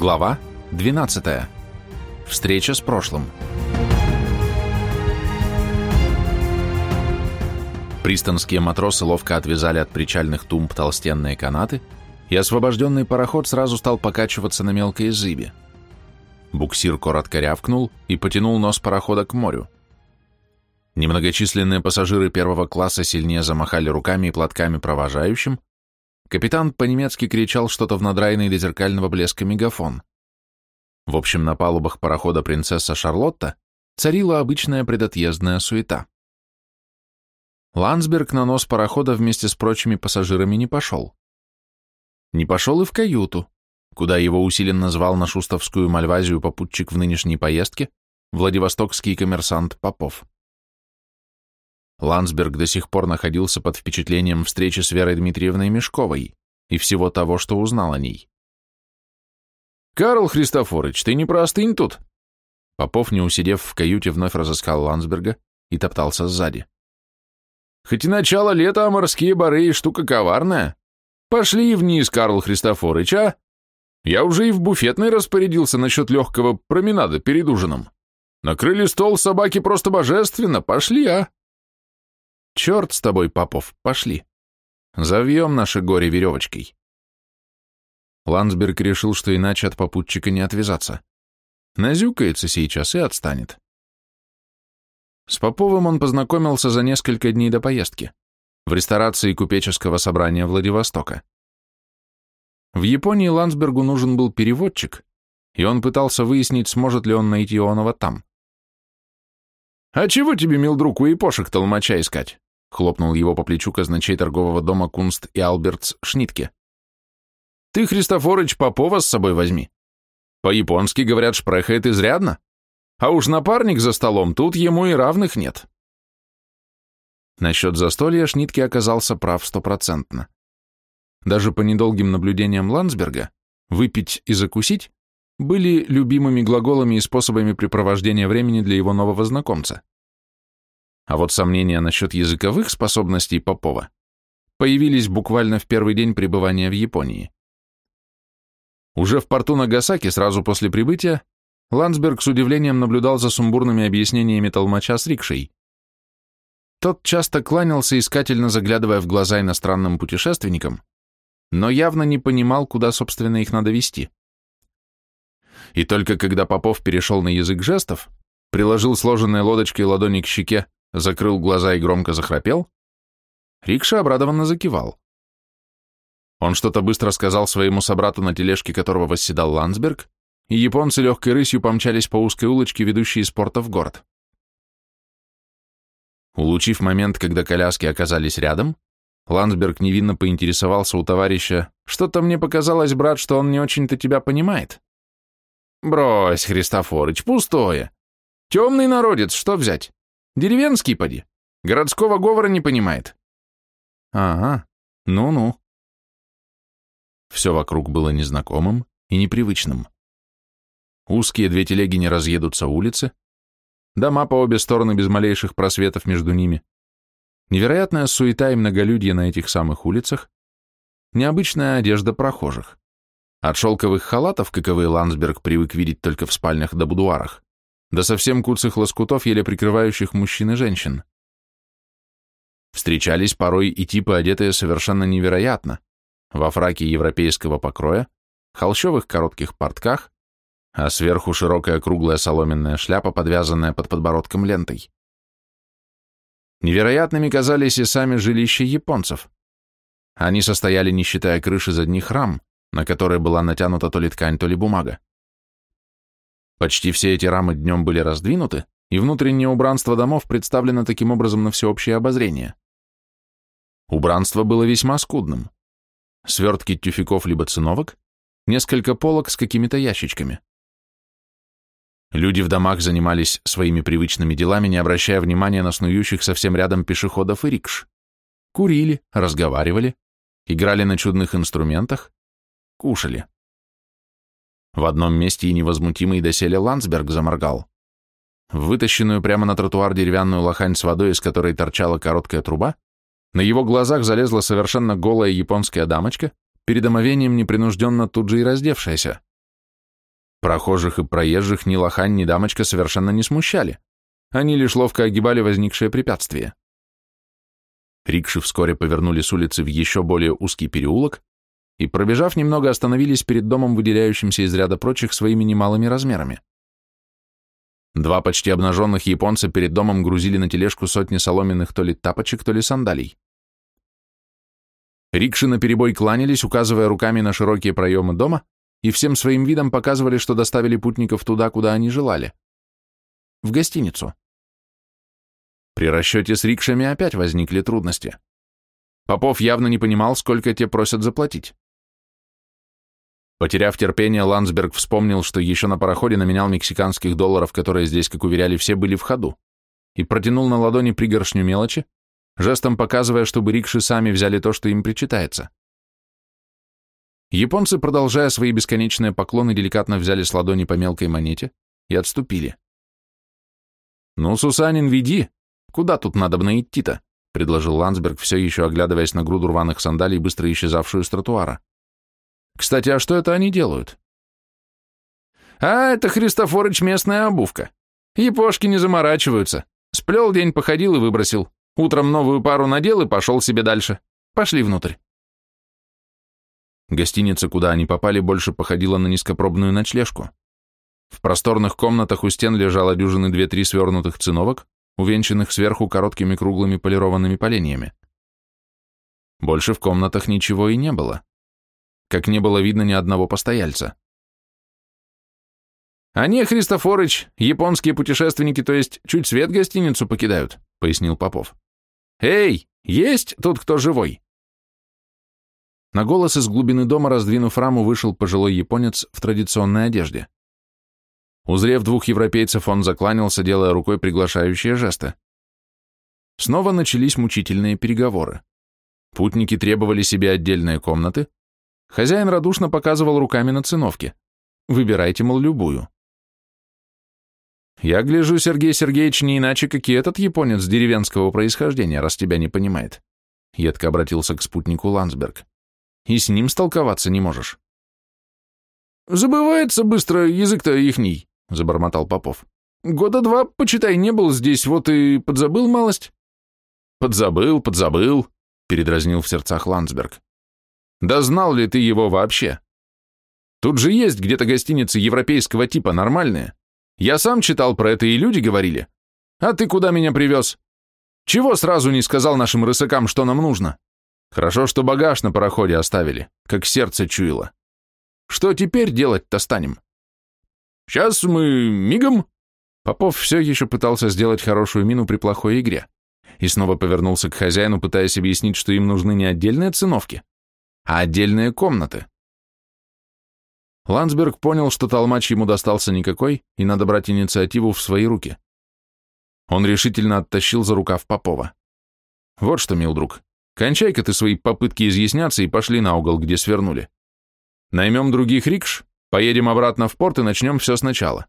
Глава 12. Встреча с прошлым. Пристонские матросы ловко отвязали от причальных тумб толстенные канаты, и освобожденный пароход сразу стал покачиваться на мелкой зыбе. Буксир коротко рявкнул и потянул нос парохода к морю. Немногочисленные пассажиры первого класса сильнее замахали руками и платками провожающим, Капитан по-немецки кричал что-то в надраенный до зеркального блеска мегафон. В общем, на палубах парохода «Принцесса Шарлотта» царила обычная предотъездная суета. Ландсберг на нос парохода вместе с прочими пассажирами не пошел. Не пошел и в каюту, куда его усиленно звал на шустовскую Мальвазию попутчик в нынешней поездке, Владивостокский коммерсант Попов. Ландсберг до сих пор находился под впечатлением встречи с Верой Дмитриевной Мешковой и всего того, что узнал о ней. «Карл Христофорович, ты не простынь тут!» Попов, не усидев в каюте, вновь разыскал Ландсберга и топтался сзади. «Хоть и начало лета, а морские бары и штука коварная. Пошли вниз, Карл Христофорович, а? Я уже и в буфетной распорядился насчет легкого променада перед ужином. Накрыли стол собаки просто божественно, пошли, а?» Черт с тобой, Попов, пошли. Завьем наше горе веревочкой. Ландсберг решил, что иначе от попутчика не отвязаться. Назюкается сейчас и отстанет. С Поповым он познакомился за несколько дней до поездки в ресторации купеческого собрания Владивостока. В Японии Ландсбергу нужен был переводчик, и он пытался выяснить, сможет ли он найти Ионова там. «А чего тебе, мил друг, у япошек толмача искать?» — хлопнул его по плечу казначей торгового дома Кунст и Албертс Шнитке. «Ты, Христофорыч, Попова с собой возьми. По-японски, говорят, шпрехает изрядно. А уж напарник за столом, тут ему и равных нет». Насчет застолья Шнитке оказался прав стопроцентно. Даже по недолгим наблюдениям Ландсберга, выпить и закусить были любимыми глаголами и способами препровождения времени для его нового знакомца. А вот сомнения насчет языковых способностей Попова появились буквально в первый день пребывания в Японии. Уже в порту Нагасаки, сразу после прибытия, Ландсберг с удивлением наблюдал за сумбурными объяснениями толмача с рикшей. Тот часто кланялся, искательно заглядывая в глаза иностранным путешественникам, но явно не понимал, куда, собственно, их надо вести. И только когда Попов перешел на язык жестов, приложил сложенной лодочкой ладони к щеке, закрыл глаза и громко захрапел, Рикша обрадованно закивал. Он что-то быстро сказал своему собрату на тележке, которого восседал Ландсберг, и японцы легкой рысью помчались по узкой улочке, ведущей из порта в город. Улучив момент, когда коляски оказались рядом, Ландсберг невинно поинтересовался у товарища, «Что-то мне показалось, брат, что он не очень-то тебя понимает». Брось, Христофорыч, пустое. Темный народец, что взять? Деревенский поди. Городского говора не понимает. Ага, ну-ну. Все вокруг было незнакомым и непривычным. Узкие две телеги не разъедутся улицы, дома по обе стороны без малейших просветов между ними, невероятная суета и многолюдье на этих самых улицах, необычная одежда прохожих. От шелковых халатов, каковые Ландсберг привык видеть только в спальнях да будуарах, до совсем куцых лоскутов, еле прикрывающих мужчин и женщин. Встречались порой и типы, одетые совершенно невероятно, во фраке европейского покроя, холщовых коротких портках, а сверху широкая круглая соломенная шляпа, подвязанная под подбородком лентой. Невероятными казались и сами жилища японцев. Они состояли, не считая крыши задних рам, на которой была натянута то ли ткань, то ли бумага. Почти все эти рамы днем были раздвинуты, и внутреннее убранство домов представлено таким образом на всеобщее обозрение. Убранство было весьма скудным. Свертки тюфяков либо циновок, несколько полок с какими-то ящичками. Люди в домах занимались своими привычными делами, не обращая внимания на снующих совсем рядом пешеходов и рикш. Курили, разговаривали, играли на чудных инструментах, Кушали. В одном месте и невозмутимый доселе Ландсберг заморгал. Вытащенную прямо на тротуар деревянную лохань с водой, из которой торчала короткая труба, на его глазах залезла совершенно голая японская дамочка, перед омовением непринужденно тут же и раздевшаяся. Прохожих и проезжих ни лохань, ни дамочка совершенно не смущали. Они лишь ловко огибали возникшее препятствие. Рикши вскоре повернули с улицы в еще более узкий переулок и, пробежав немного, остановились перед домом, выделяющимся из ряда прочих своими немалыми размерами. Два почти обнаженных японца перед домом грузили на тележку сотни соломенных то ли тапочек, то ли сандалий. Рикши наперебой кланялись, указывая руками на широкие проемы дома, и всем своим видом показывали, что доставили путников туда, куда они желали. В гостиницу. При расчете с рикшами опять возникли трудности. Попов явно не понимал, сколько те просят заплатить. Потеряв терпение, Ландсберг вспомнил, что еще на пароходе номинал мексиканских долларов, которые здесь, как уверяли все, были в ходу, и протянул на ладони пригоршню мелочи, жестом показывая, чтобы рикши сами взяли то, что им причитается. Японцы, продолжая свои бесконечные поклоны, деликатно взяли с ладони по мелкой монете и отступили. «Ну, Сусанин, веди! Куда тут надо бы идти-то?» — предложил Ландсберг, все еще оглядываясь на груду рваных сандалий, быстро исчезавшую с тротуара. «Кстати, а что это они делают?» «А, это Христофорыч местная обувка. Япошки не заморачиваются. Сплел день, походил и выбросил. Утром новую пару надел и пошел себе дальше. Пошли внутрь». Гостиница, куда они попали, больше походила на низкопробную ночлежку. В просторных комнатах у стен лежало дюжины две-три свернутых циновок, увенчанных сверху короткими круглыми полированными поленьями. Больше в комнатах ничего и не было. Как не было видно ни одного постояльца. «Они, Христофорыч, японские путешественники, то есть чуть свет гостиницу покидают», — пояснил Попов. «Эй, есть тут кто живой?» На голос из глубины дома, раздвинув раму, вышел пожилой японец в традиционной одежде. Узрев двух европейцев, он закланялся, делая рукой приглашающие жесты. Снова начались мучительные переговоры. Путники требовали себе отдельные комнаты. Хозяин радушно показывал руками на циновке. Выбирайте, мол, любую. «Я гляжу, Сергей Сергеевич, не иначе, как и этот японец деревенского происхождения, раз тебя не понимает», — едко обратился к спутнику Ландсберг и с ним столковаться не можешь. «Забывается быстро язык-то ихний», — забормотал Попов. «Года два, почитай, не был здесь, вот и подзабыл малость». «Подзабыл, подзабыл», — передразнил в сердцах Ландсберг. «Да знал ли ты его вообще? Тут же есть где-то гостиницы европейского типа, нормальные. Я сам читал про это, и люди говорили. А ты куда меня привез? Чего сразу не сказал нашим рысакам, что нам нужно?» Хорошо, что багаж на пароходе оставили, как сердце чуяло. Что теперь делать-то станем? Сейчас мы мигом. Попов все еще пытался сделать хорошую мину при плохой игре и снова повернулся к хозяину, пытаясь объяснить, что им нужны не отдельные циновки, а отдельные комнаты. Ландсберг понял, что толмач ему достался никакой, и надо брать инициативу в свои руки. Он решительно оттащил за рукав Попова. «Вот что, мил друг, Кончай-ка ты свои попытки изъясняться и пошли на угол, где свернули. Наймем других рикш, поедем обратно в порт и начнем все сначала.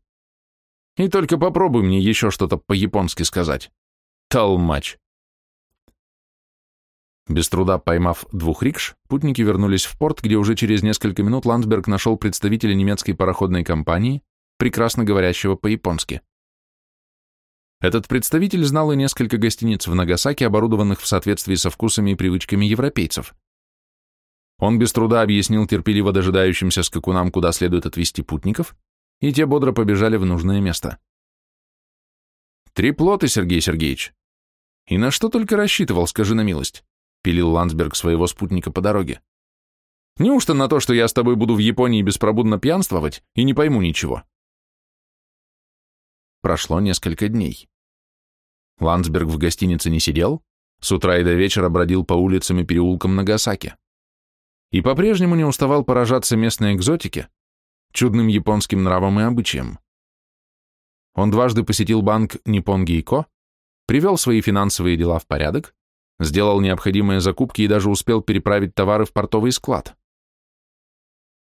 И только попробуй мне еще что-то по-японски сказать. Толмач. Без труда поймав двух рикш, путники вернулись в порт, где уже через несколько минут Ландсберг нашел представителя немецкой пароходной компании, прекрасно говорящего по-японски. Этот представитель знал и несколько гостиниц в Нагасаки, оборудованных в соответствии со вкусами и привычками европейцев. Он без труда объяснил терпеливо дожидающимся скакунам, куда следует отвезти путников, и те бодро побежали в нужное место. «Три плоты, Сергей Сергеевич. И на что только рассчитывал, скажи на милость», — пилил Ландсберг своего спутника по дороге. «Неужто на то, что я с тобой буду в Японии беспробудно пьянствовать и не пойму ничего?» Прошло несколько дней. Ландсберг в гостинице не сидел, с утра и до вечера бродил по улицам и переулкам Нагасаки. И по-прежнему не уставал поражаться местной экзотике, чудным японским нравам и обычаям. Он дважды посетил банк Ниппонги и Ко, привел свои финансовые дела в порядок, сделал необходимые закупки и даже успел переправить товары в портовый склад.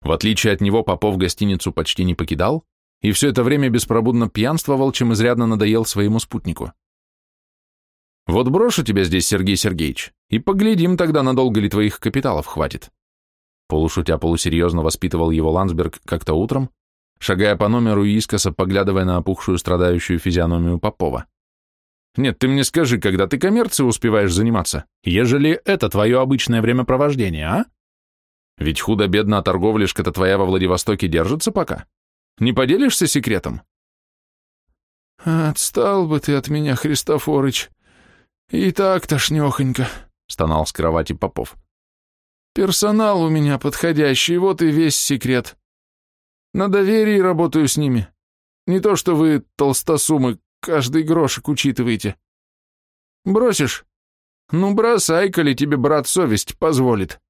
В отличие от него Попов гостиницу почти не покидал и все это время беспробудно пьянствовал, чем изрядно надоел своему спутнику. Вот брошу тебя здесь, Сергей Сергеевич, и поглядим тогда, надолго ли твоих капиталов хватит. Полушутя полусерьезно воспитывал его Ландсберг как-то утром, шагая по номеру и искоса поглядывая на опухшую страдающую физиономию Попова. «Нет, ты мне скажи, когда ты коммерцией успеваешь заниматься, ежели это твое обычное времяпровождение, а? Ведь худо-бедно торговляшка-то твоя во Владивостоке держится пока. Не поделишься секретом?» «Отстал бы ты от меня, Христофорыч. И так тошнехонько», — стонал с кровати Попов. «Персонал у меня подходящий, вот и весь секрет. На доверии работаю с ними. Не то что вы, толстосумы, каждый грошек учитываете. Бросишь? Ну, бросай, коли тебе брат совесть позволит.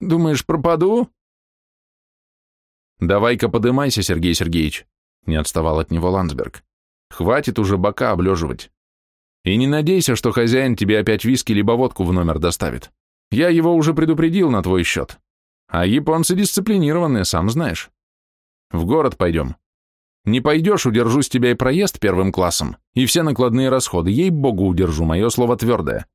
Думаешь, пропаду?» «Давай-ка подымайся, Сергей Сергеевич», — не отставал от него Ландсберг. «Хватит уже бока облеживать. И не надейся, что хозяин тебе опять виски либо водку в номер доставит. Я его уже предупредил на твой счет. А японцы дисциплинированные, сам знаешь. В город пойдем. Не пойдешь, удержу с тебя и проезд первым классом, и все накладные расходы, ей-богу, удержу, мое слово твердое.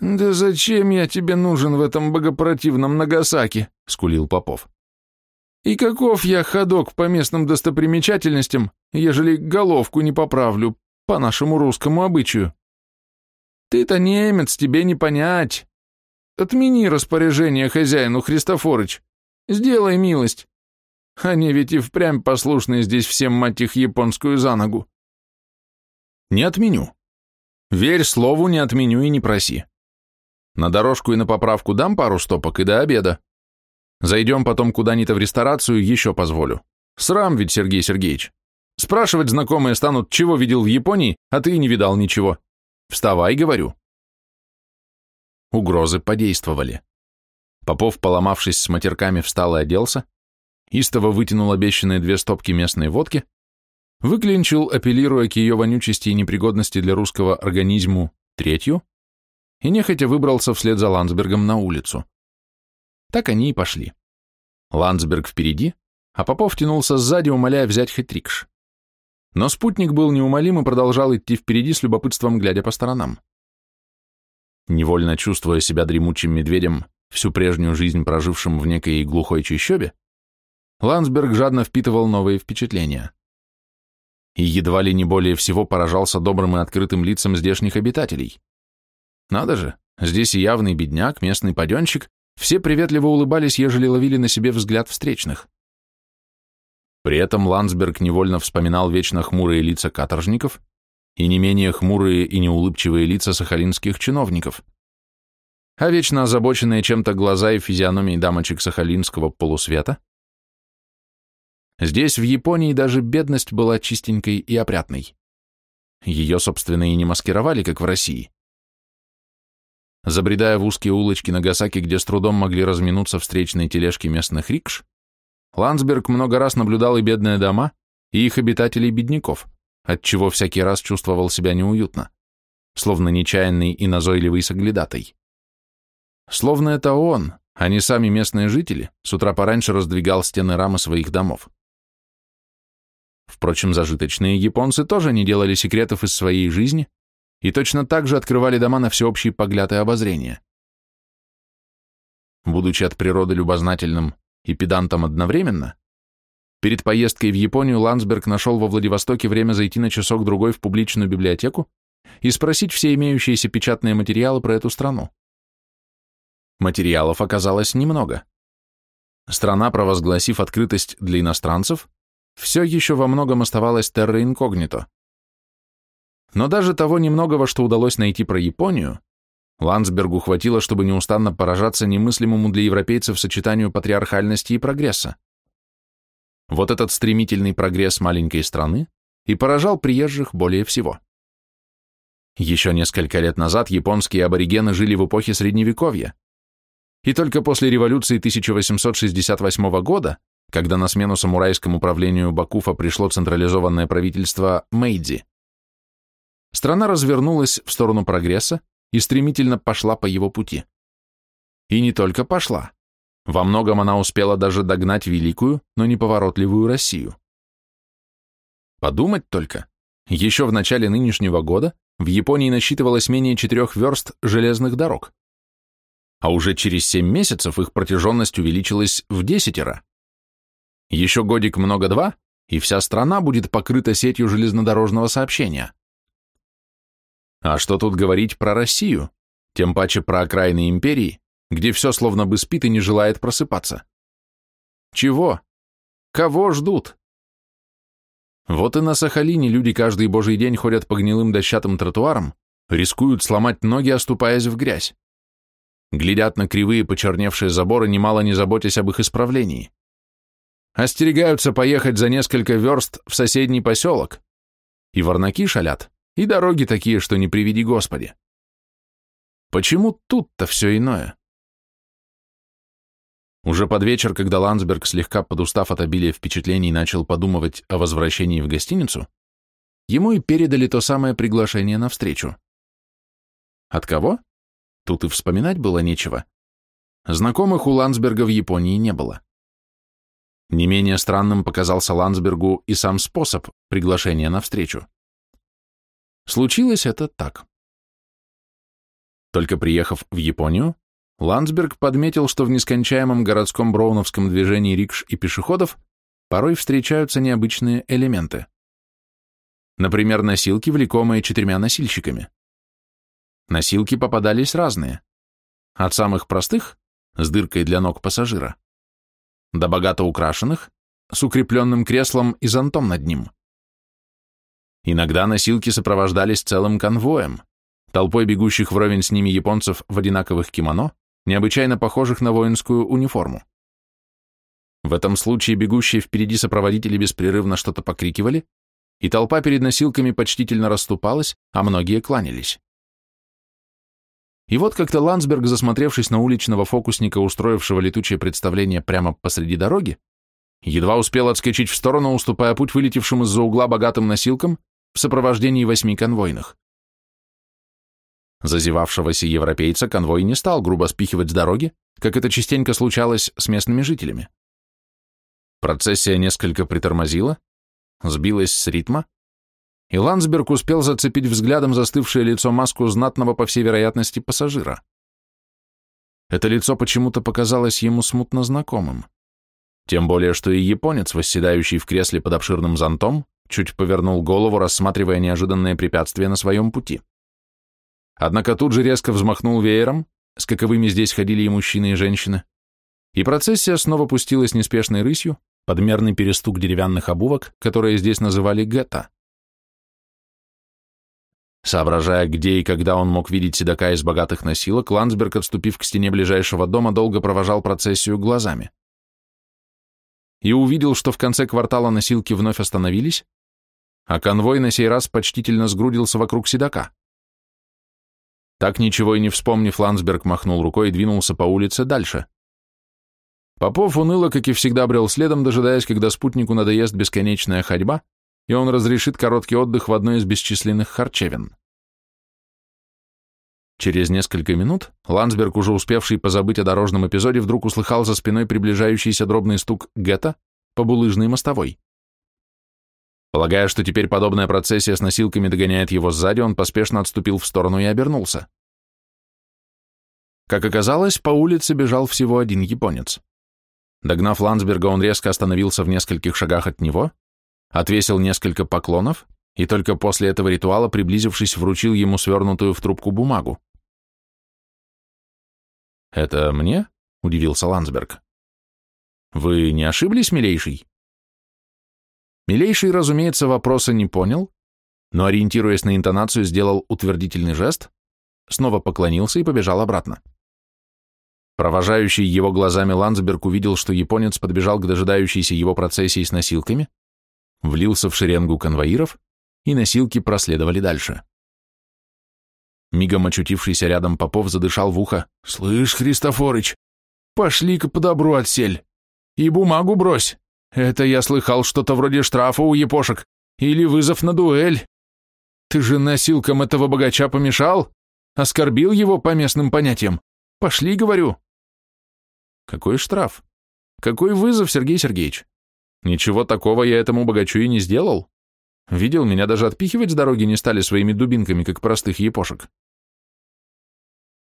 «Да зачем я тебе нужен в этом богопротивном Нагасаки?» — скулил Попов. «И каков я ходок по местным достопримечательностям, ежели головку не поправлю, по нашему русскому обычаю. Ты-то немец, тебе не понять. Отмени распоряжение хозяину, Христофорыч. Сделай милость. Они ведь и впрямь послушны здесь всем, мать их, японскую за ногу. Не отменю. Верь слову, не отменю и не проси. На дорожку и на поправку дам пару стопок и до обеда. Зайдем потом куда-нибудь в ресторацию, еще позволю. Срам ведь, Сергей Сергеевич. Спрашивать знакомые станут, чего видел в Японии, а ты и не видал ничего. Вставай, говорю. Угрозы подействовали. Попов, поломавшись с матерками, встал и оделся, истово вытянул обещанные две стопки местной водки, выклинчил, апеллируя к ее вонючести и непригодности для русского организму, третью, и нехотя выбрался вслед за Ландсбергом на улицу. Так они и пошли. Ландсберг впереди, а Попов тянулся сзади, умоляя взять хоть рикш. Но спутник был неумолим и продолжал идти впереди с любопытством, глядя по сторонам. Невольно чувствуя себя дремучим медведем, всю прежнюю жизнь прожившим в некой глухой чащобе, Ландсберг жадно впитывал новые впечатления. И едва ли не более всего поражался добрым и открытым лицам здешних обитателей. Надо же, здесь и явный бедняк, местный паденщик, все приветливо улыбались, ежели ловили на себе взгляд встречных. При этом Ландсберг невольно вспоминал вечно хмурые лица каторжников и не менее хмурые и неулыбчивые лица сахалинских чиновников, а вечно озабоченные чем-то глаза и физиономии дамочек сахалинского полусвета. Здесь, в Японии, даже бедность была чистенькой и опрятной. Ее, собственно, и не маскировали, как в России. Забредая в узкие улочки Нагасаки, где с трудом могли разминуться встречные тележки местных рикш, Ландсберг много раз наблюдал и бедные дома, и их обитателей-бедняков, отчего всякий раз чувствовал себя неуютно, словно нечаянный и назойливый соглядатай. Словно это он, а не сами местные жители, с утра пораньше раздвигал стены рамы своих домов. Впрочем, зажиточные японцы тоже не делали секретов из своей жизни и точно так же открывали дома на всеобщий погляд и обозрение. Будучи от природы любознательным и педантом одновременно, перед поездкой в Японию Ландсберг нашел во Владивостоке время зайти на часок-другой в публичную библиотеку и спросить все имеющиеся печатные материалы про эту страну. Материалов оказалось немного. Страна, провозгласив открытость для иностранцев, все еще во многом оставалась терра. Но даже того немногого, что удалось найти про Японию, Ландсбергу хватило, чтобы неустанно поражаться немыслимому для европейцев сочетанию патриархальности и прогресса. Вот этот стремительный прогресс маленькой страны и поражал приезжих более всего. Еще несколько лет назад японские аборигены жили в эпохе Средневековья. И только после революции 1868 года, когда на смену самурайскому правлению Бакуфа пришло централизованное правительство Мэйдзи, страна развернулась в сторону прогресса и стремительно пошла по его пути. И не только пошла. Во многом она успела даже догнать великую, но неповоротливую Россию. Подумать только, еще в начале нынешнего года в Японии насчитывалось менее четырех верст железных дорог, а уже через семь месяцев их протяженность увеличилась в десятеро. Еще годик много-два, и вся страна будет покрыта сетью железнодорожного сообщения. А что тут говорить про Россию, тем паче про окраины империи, где все словно бы спит и не желает просыпаться? Чего? Кого ждут? Вот и на Сахалине люди каждый божий день ходят по гнилым дощатым тротуарам, рискуют сломать ноги, оступаясь в грязь. Глядят на кривые почерневшие заборы, немало не заботясь об их исправлении. Остерегаются поехать за несколько верст в соседний поселок. И ворнаки шалят, и дороги такие, что не приведи Господи. Почему тут-то все иное? Уже под вечер, когда Ландсберг, слегка подустав от обилия впечатлений, начал подумывать о возвращении в гостиницу, ему и передали то самое приглашение на встречу. От кого? Тут и вспоминать было нечего. Знакомых у Ландсберга в Японии не было. Не менее странным показался Ландсбергу и сам способ приглашения на встречу. Случилось это так. Только приехав в Японию, Ландсберг подметил, что в нескончаемом городском броуновском движении рикш и пешеходов порой встречаются необычные элементы. Например, носилки, влекомые четырьмя носильщиками. Носилки попадались разные. От самых простых, с дыркой для ног пассажира, до богато украшенных, с укрепленным креслом и зонтом над ним. Иногда носилки сопровождались целым конвоем, толпой бегущих вровень с ними японцев в одинаковых кимоно, необычайно похожих на воинскую униформу. В этом случае бегущие впереди сопроводители беспрерывно что-то покрикивали, и толпа перед носилками почтительно расступалась, а многие кланялись. И вот как-то Ландсберг, засмотревшись на уличного фокусника, устроившего летучее представление прямо посреди дороги, едва успел отскочить в сторону, уступая путь вылетевшим из-за угла богатым носилкам в сопровождении восьми конвойных. Зазевавшегося европейца конвой не стал грубо спихивать с дороги, как это частенько случалось с местными жителями. Процессия несколько притормозила, сбилась с ритма, и Ландсберг успел зацепить взглядом застывшее лицо маску знатного, по всей вероятности, пассажира. Это лицо почему-то показалось ему смутно знакомым. Тем более, что и японец, восседающий в кресле под обширным зонтом, чуть повернул голову, рассматривая неожиданное препятствие на своем пути. Однако тут же резко взмахнул веером, с каковыми здесь ходили и мужчины, и женщины, и процессия снова пустилась неспешной рысью, подмерный перестук деревянных обувок, которые здесь называли гетто. Соображая, где и когда он мог видеть седока из богатых носилок, Ландсберг, отступив к стене ближайшего дома, долго провожал процессию глазами. И увидел, что в конце квартала носилки вновь остановились, а конвой на сей раз почтительно сгрудился вокруг седока. Так ничего и не вспомнив, Ландсберг махнул рукой и двинулся по улице дальше. Попов уныло, как и всегда, брел следом, дожидаясь, когда спутнику надоест бесконечная ходьба, и он разрешит короткий отдых в одной из бесчисленных харчевин. Через несколько минут Ландсберг, уже успевший позабыть о дорожном эпизоде, вдруг услыхал за спиной приближающийся дробный стук гетто по булыжной мостовой. Полагая, что теперь подобная процессия с носилками догоняет его сзади, он поспешно отступил в сторону и обернулся. Как оказалось, по улице бежал всего один японец. Догнав Ландсберга, он резко остановился в нескольких шагах от него, отвесил несколько поклонов и только после этого ритуала, приблизившись, вручил ему свернутую в трубку бумагу. «Это мне?» — удивился Ландсберг. «Вы не ошиблись, милейший?» Милейший, разумеется, вопроса не понял, но, ориентируясь на интонацию, сделал утвердительный жест, снова поклонился и побежал обратно. Провожающий его глазами Ландсберг увидел, что японец подбежал к дожидающейся его процессии с носилками, влился в шеренгу конвоиров, и носилки проследовали дальше. Мигом очутившийся рядом Попов задышал в ухо. «Слышь, Христофорыч, пошли-ка по добру отсель и бумагу брось. Это я слыхал что-то вроде штрафа у епошек или вызов на дуэль. Ты же носилкам этого богача помешал? Оскорбил его по местным понятиям? Пошли, говорю. Какой штраф? Какой вызов, Сергей Сергеевич? Ничего такого я этому богачу и не сделал. Видел, меня даже отпихивать с дороги не стали своими дубинками, как простых епошек.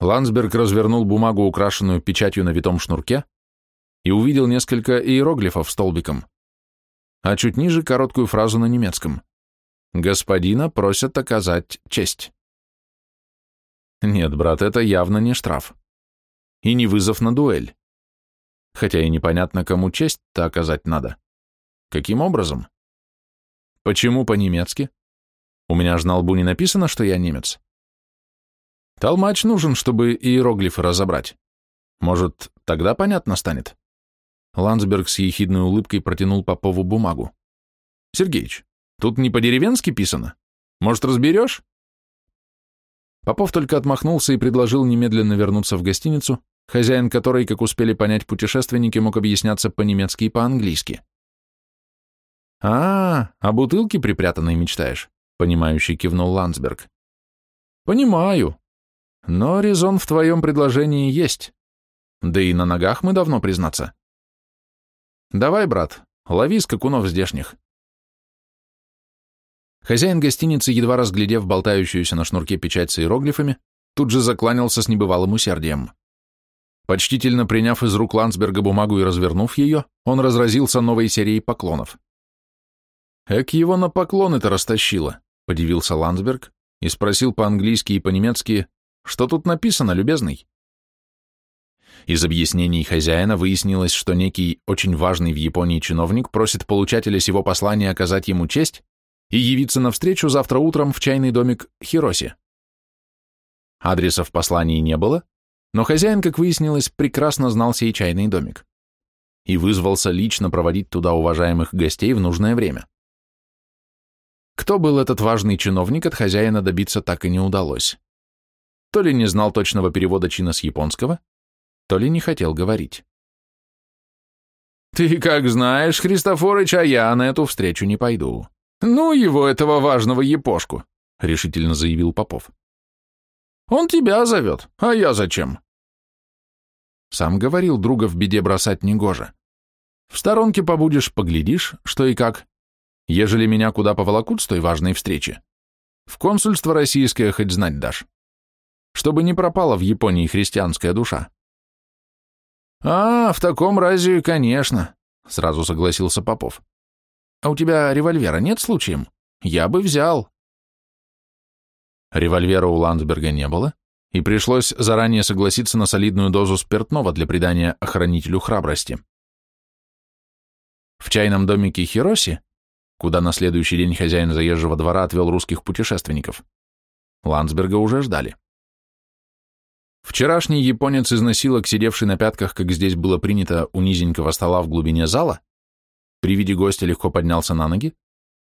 Ландсберг развернул бумагу, украшенную печатью на витом шнурке, и увидел несколько иероглифов столбиком, а чуть ниже короткую фразу на немецком. «Господина просят оказать честь». Нет, брат, это явно не штраф. И не вызов на дуэль. Хотя и непонятно, кому честь-то оказать надо. Каким образом? Почему по-немецки? У меня же на лбу не написано, что я немец. Толмач нужен, чтобы иероглифы разобрать. Может, тогда понятно станет? Ландсберг с ехидной улыбкой протянул Попову бумагу. «Сергеич, тут не по-деревенски писано. Может, разберешь?» Попов только отмахнулся и предложил немедленно вернуться в гостиницу, хозяин которой, как успели понять путешественники, мог объясняться по-немецки и по-английски. «А, о бутылке припрятанной мечтаешь?» — понимающий кивнул Ландсберг. «Понимаю. Но резон в твоем предложении есть. Да и на ногах мы давно, признаться. Давай, брат, лови скакунов здешних». Хозяин гостиницы, едва разглядев болтающуюся на шнурке печать с иероглифами, тут же закланялся с небывалым усердием. Почтительно приняв из рук Ландсберга бумагу и развернув ее, он разразился новой серией поклонов. «Эк его на поклоны-то растащило», — подивился Ландсберг и спросил по-английски и по-немецки, «Что тут написано, любезный?» Из объяснений хозяина выяснилось, что некий очень важный в Японии чиновник просит получателя сего послания оказать ему честь и явиться навстречу завтра утром в чайный домик Хироси. Адреса в послании не было, но хозяин, как выяснилось, прекрасно знал сей чайный домик и вызвался лично проводить туда уважаемых гостей в нужное время. Кто был этот важный чиновник, от хозяина добиться так и не удалось. То ли не знал точного перевода чина с японского, то ли не хотел говорить. «Ты как знаешь, Христофорыч, а я на эту встречу не пойду. Ну, его, этого важного епошку», — решительно заявил Попов. Он тебя зовет, а я зачем? Сам говорил, друга в беде бросать негоже. В сторонке побудешь, поглядишь, что и как. Ежели меня куда поволокут с той важной встречи, в консульство российское хоть знать дашь. Чтобы не пропала в Японии христианская душа. А, в таком разе, конечно, сразу согласился Попов. А у тебя револьвера нет случаем? Я бы взял. Револьвера у Ландсберга не было, и пришлось заранее согласиться на солидную дозу спиртного для придания охранителю храбрости. В чайном домике Хироси, куда на следующий день хозяин заезжего двора отвел русских путешественников, Ландсберга уже ждали. Вчерашний японец из носилок, сидевший на пятках, как здесь было принято, у низенького стола в глубине зала, при виде гостя легко поднялся на ноги,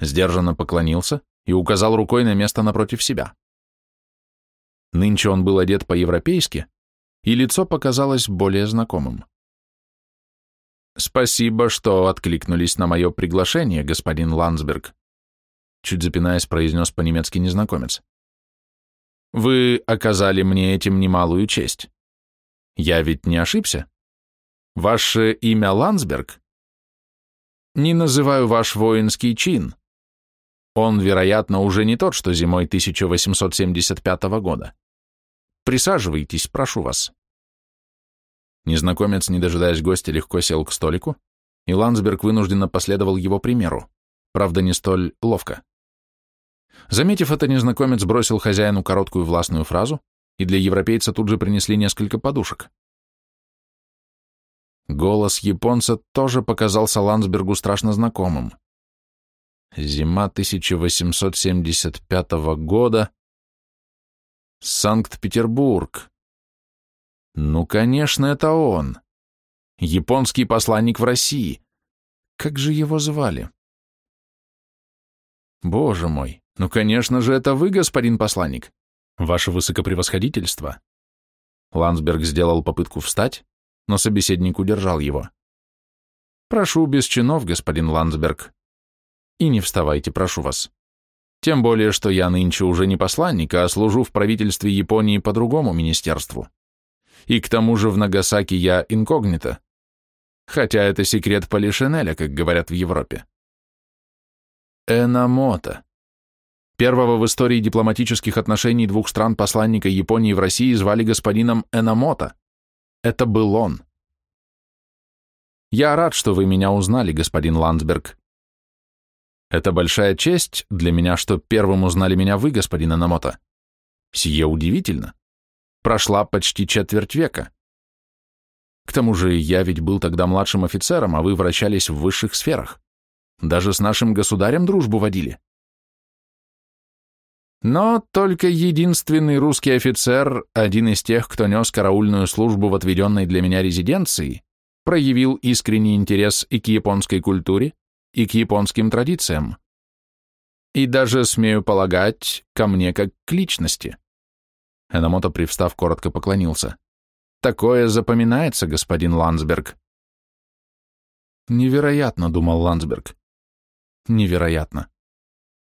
сдержанно поклонился и указал рукой на место напротив себя. Нынче он был одет по-европейски, и лицо показалось более знакомым. «Спасибо, что откликнулись на мое приглашение, господин Ландсберг», чуть запинаясь, произнес по-немецки незнакомец. «Вы оказали мне этим немалую честь. Я ведь не ошибся? Ваше имя Ландсберг? Не называю ваш воинский чин. Он, вероятно, уже не тот, что зимой 1875 года. Присаживайтесь, прошу вас. Незнакомец, не дожидаясь гостя, легко сел к столику, и Ландсберг вынужденно последовал его примеру, правда, не столь ловко. Заметив это, незнакомец бросил хозяину короткую властную фразу, и для европейца тут же принесли несколько подушек. Голос японца тоже показался Ландсбергу страшно знакомым. Зима 1875 года, Санкт-Петербург. Ну, конечно, это он. Японский посланник в России. Как же его звали? Боже мой, ну, конечно же, это вы, господин посланник. Ваше высокопревосходительство. Ландсберг сделал попытку встать, но собеседник удержал его. Прошу без чинов, господин Ландсберг. И не вставайте, прошу вас. Тем более, что я нынче уже не посланник, а служу в правительстве Японии по другому министерству. И к тому же в Нагасаки я инкогнито. Хотя это секрет Полишинеля, как говорят в Европе. Энамото. Первого в истории дипломатических отношений двух стран посланника Японии в России звали господином Энамото. Это был он. Я рад, что вы меня узнали, господин Ландсберг. Это большая честь для меня, что первым узнали меня вы, господин Анамото. Сие удивительно. Прошла почти четверть века. К тому же я ведь был тогда младшим офицером, а вы вращались в высших сферах. Даже с нашим государем дружбу водили. Но только единственный русский офицер, один из тех, кто нес караульную службу в отведенной для меня резиденции, проявил искренний интерес и к японской культуре, и к японским традициям. И даже, смею полагать, ко мне как к личности. Энамото, привстав, коротко поклонился. Такое запоминается, господин Ландсберг. Невероятно, думал Ландсберг. Невероятно.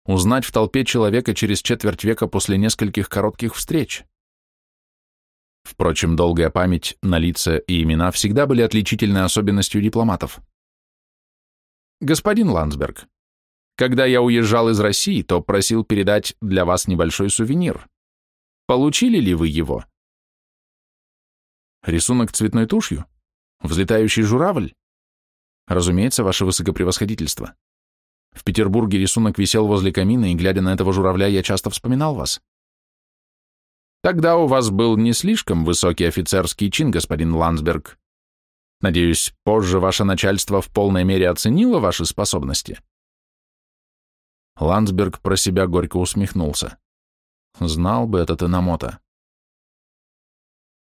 Узнать в толпе человека через четверть века после нескольких коротких встреч. Впрочем, долгая память на лица и имена всегда были отличительной особенностью дипломатов. Господин Ландсберг, когда я уезжал из России, то просил передать для вас небольшой сувенир. Получили ли вы его? Рисунок цветной тушью? Взлетающий журавль? Разумеется, ваше высокопревосходительство. В Петербурге рисунок висел возле камина, и, глядя на этого журавля, я часто вспоминал вас. Тогда у вас был не слишком высокий офицерский чин, господин Ландсберг. Надеюсь, позже ваше начальство в полной мере оценило ваши способности. Ландсберг про себя горько усмехнулся. Знал бы этот Инамото.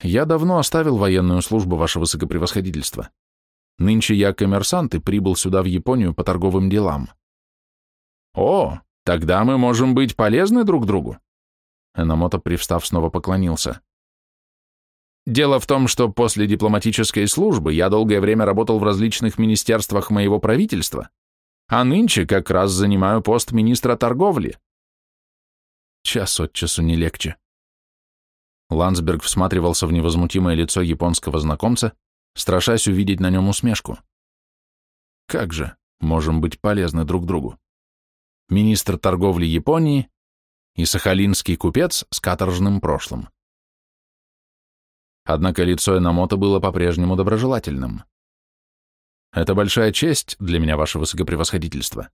Я давно оставил военную службу, ваше высокопревосходительство. Нынче я коммерсант и прибыл сюда в Японию по торговым делам. О, тогда мы можем быть полезны друг другу. Энамото, привстав, снова поклонился. Дело в том, что после дипломатической службы я долгое время работал в различных министерствах моего правительства, а нынче как раз занимаю пост министра торговли. Час от часу не легче. Ландсберг всматривался в невозмутимое лицо японского знакомца, страшась увидеть на нем усмешку. Как же можем быть полезны друг другу? Министр торговли Японии и сахалинский купец с каторжным прошлым. Однако лицо Энамото было по-прежнему доброжелательным. «Это большая честь для меня, ваше высокопревосходительство».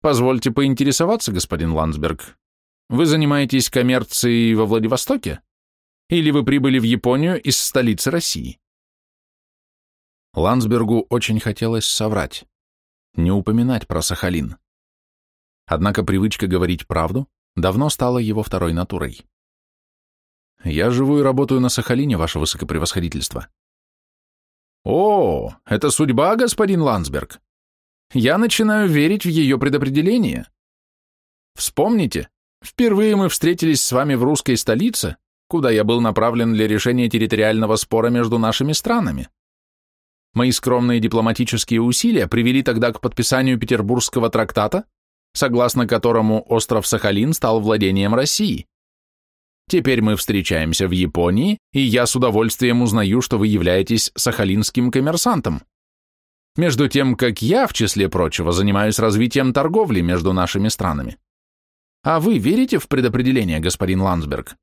«Позвольте поинтересоваться, господин Ландсберг. Вы занимаетесь коммерцией во Владивостоке? Или вы прибыли в Японию из столицы России?» Ландсбергу очень хотелось соврать, не упоминать про Сахалин. Однако привычка говорить правду давно стала его второй натурой. Я живу и работаю на Сахалине, ваше высокопревосходительство. О, это судьба, господин Ландсберг. Я начинаю верить в ее предопределение. Вспомните, впервые мы встретились с вами в русской столице, куда я был направлен для решения территориального спора между нашими странами. Мои скромные дипломатические усилия привели тогда к подписанию Петербургского трактата, согласно которому остров Сахалин стал владением России. Теперь мы встречаемся в Японии, и я с удовольствием узнаю, что вы являетесь сахалинским коммерсантом. Между тем, как я, в числе прочего, занимаюсь развитием торговли между нашими странами. А вы верите в предопределение, господин Ландсберг?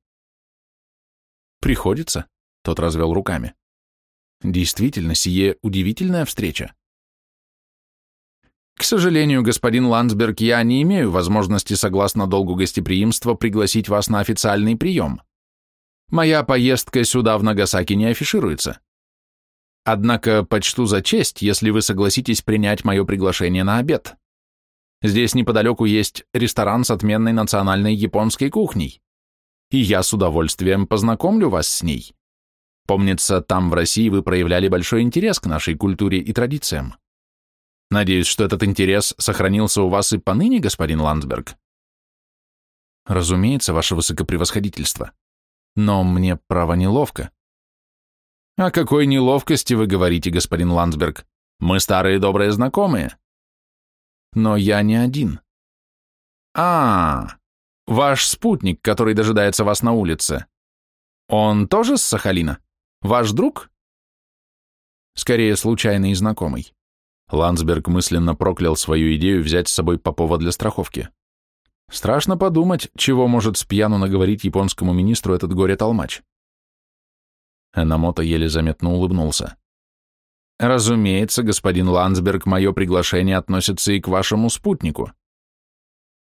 Приходится, тот развел руками. Действительно, сие удивительная встреча. К сожалению, господин Ландсберг, я не имею возможности, согласно долгу гостеприимства, пригласить вас на официальный прием. Моя поездка сюда, в Нагасаки, не афишируется. Однако почту за честь, если вы согласитесь принять мое приглашение на обед. Здесь неподалеку есть ресторан с отменной национальной японской кухней, и я с удовольствием познакомлю вас с ней. Помнится, там, в России, вы проявляли большой интерес к нашей культуре и традициям. Надеюсь, что этот интерес сохранился у вас и поныне, господин Ландсберг? Разумеется, ваше высокопревосходительство. Но мне, право, неловко. О какой неловкости вы говорите, господин Ландсберг? Мы старые добрые знакомые. Но я не один. А, ваш спутник, который дожидается вас на улице. Он тоже с Сахалина? Ваш друг? Скорее, случайный знакомый. Ландсберг мысленно проклял свою идею взять с собой Попова для страховки. Страшно подумать, чего может с пьяну наговорить японскому министру этот горе-толмач. Энамото еле заметно улыбнулся. Разумеется, господин Ландсберг, мое приглашение относится и к вашему спутнику.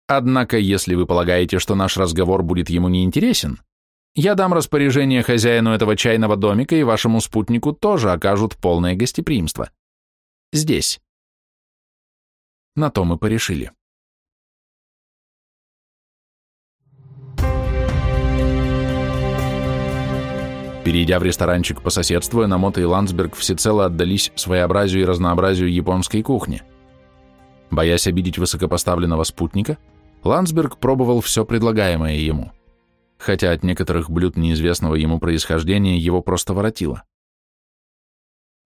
Однако, если вы полагаете, что наш разговор будет ему неинтересен, я дам распоряжение хозяину этого чайного домика и вашему спутнику тоже окажут полное гостеприимство. Здесь. На то мы порешили. Перейдя в ресторанчик по соседству, Энамота и Ландсберг всецело отдались своеобразию и разнообразию японской кухни. Боясь обидеть высокопоставленного спутника, Ландсберг пробовал все предлагаемое ему, хотя от некоторых блюд неизвестного ему происхождения его просто воротило.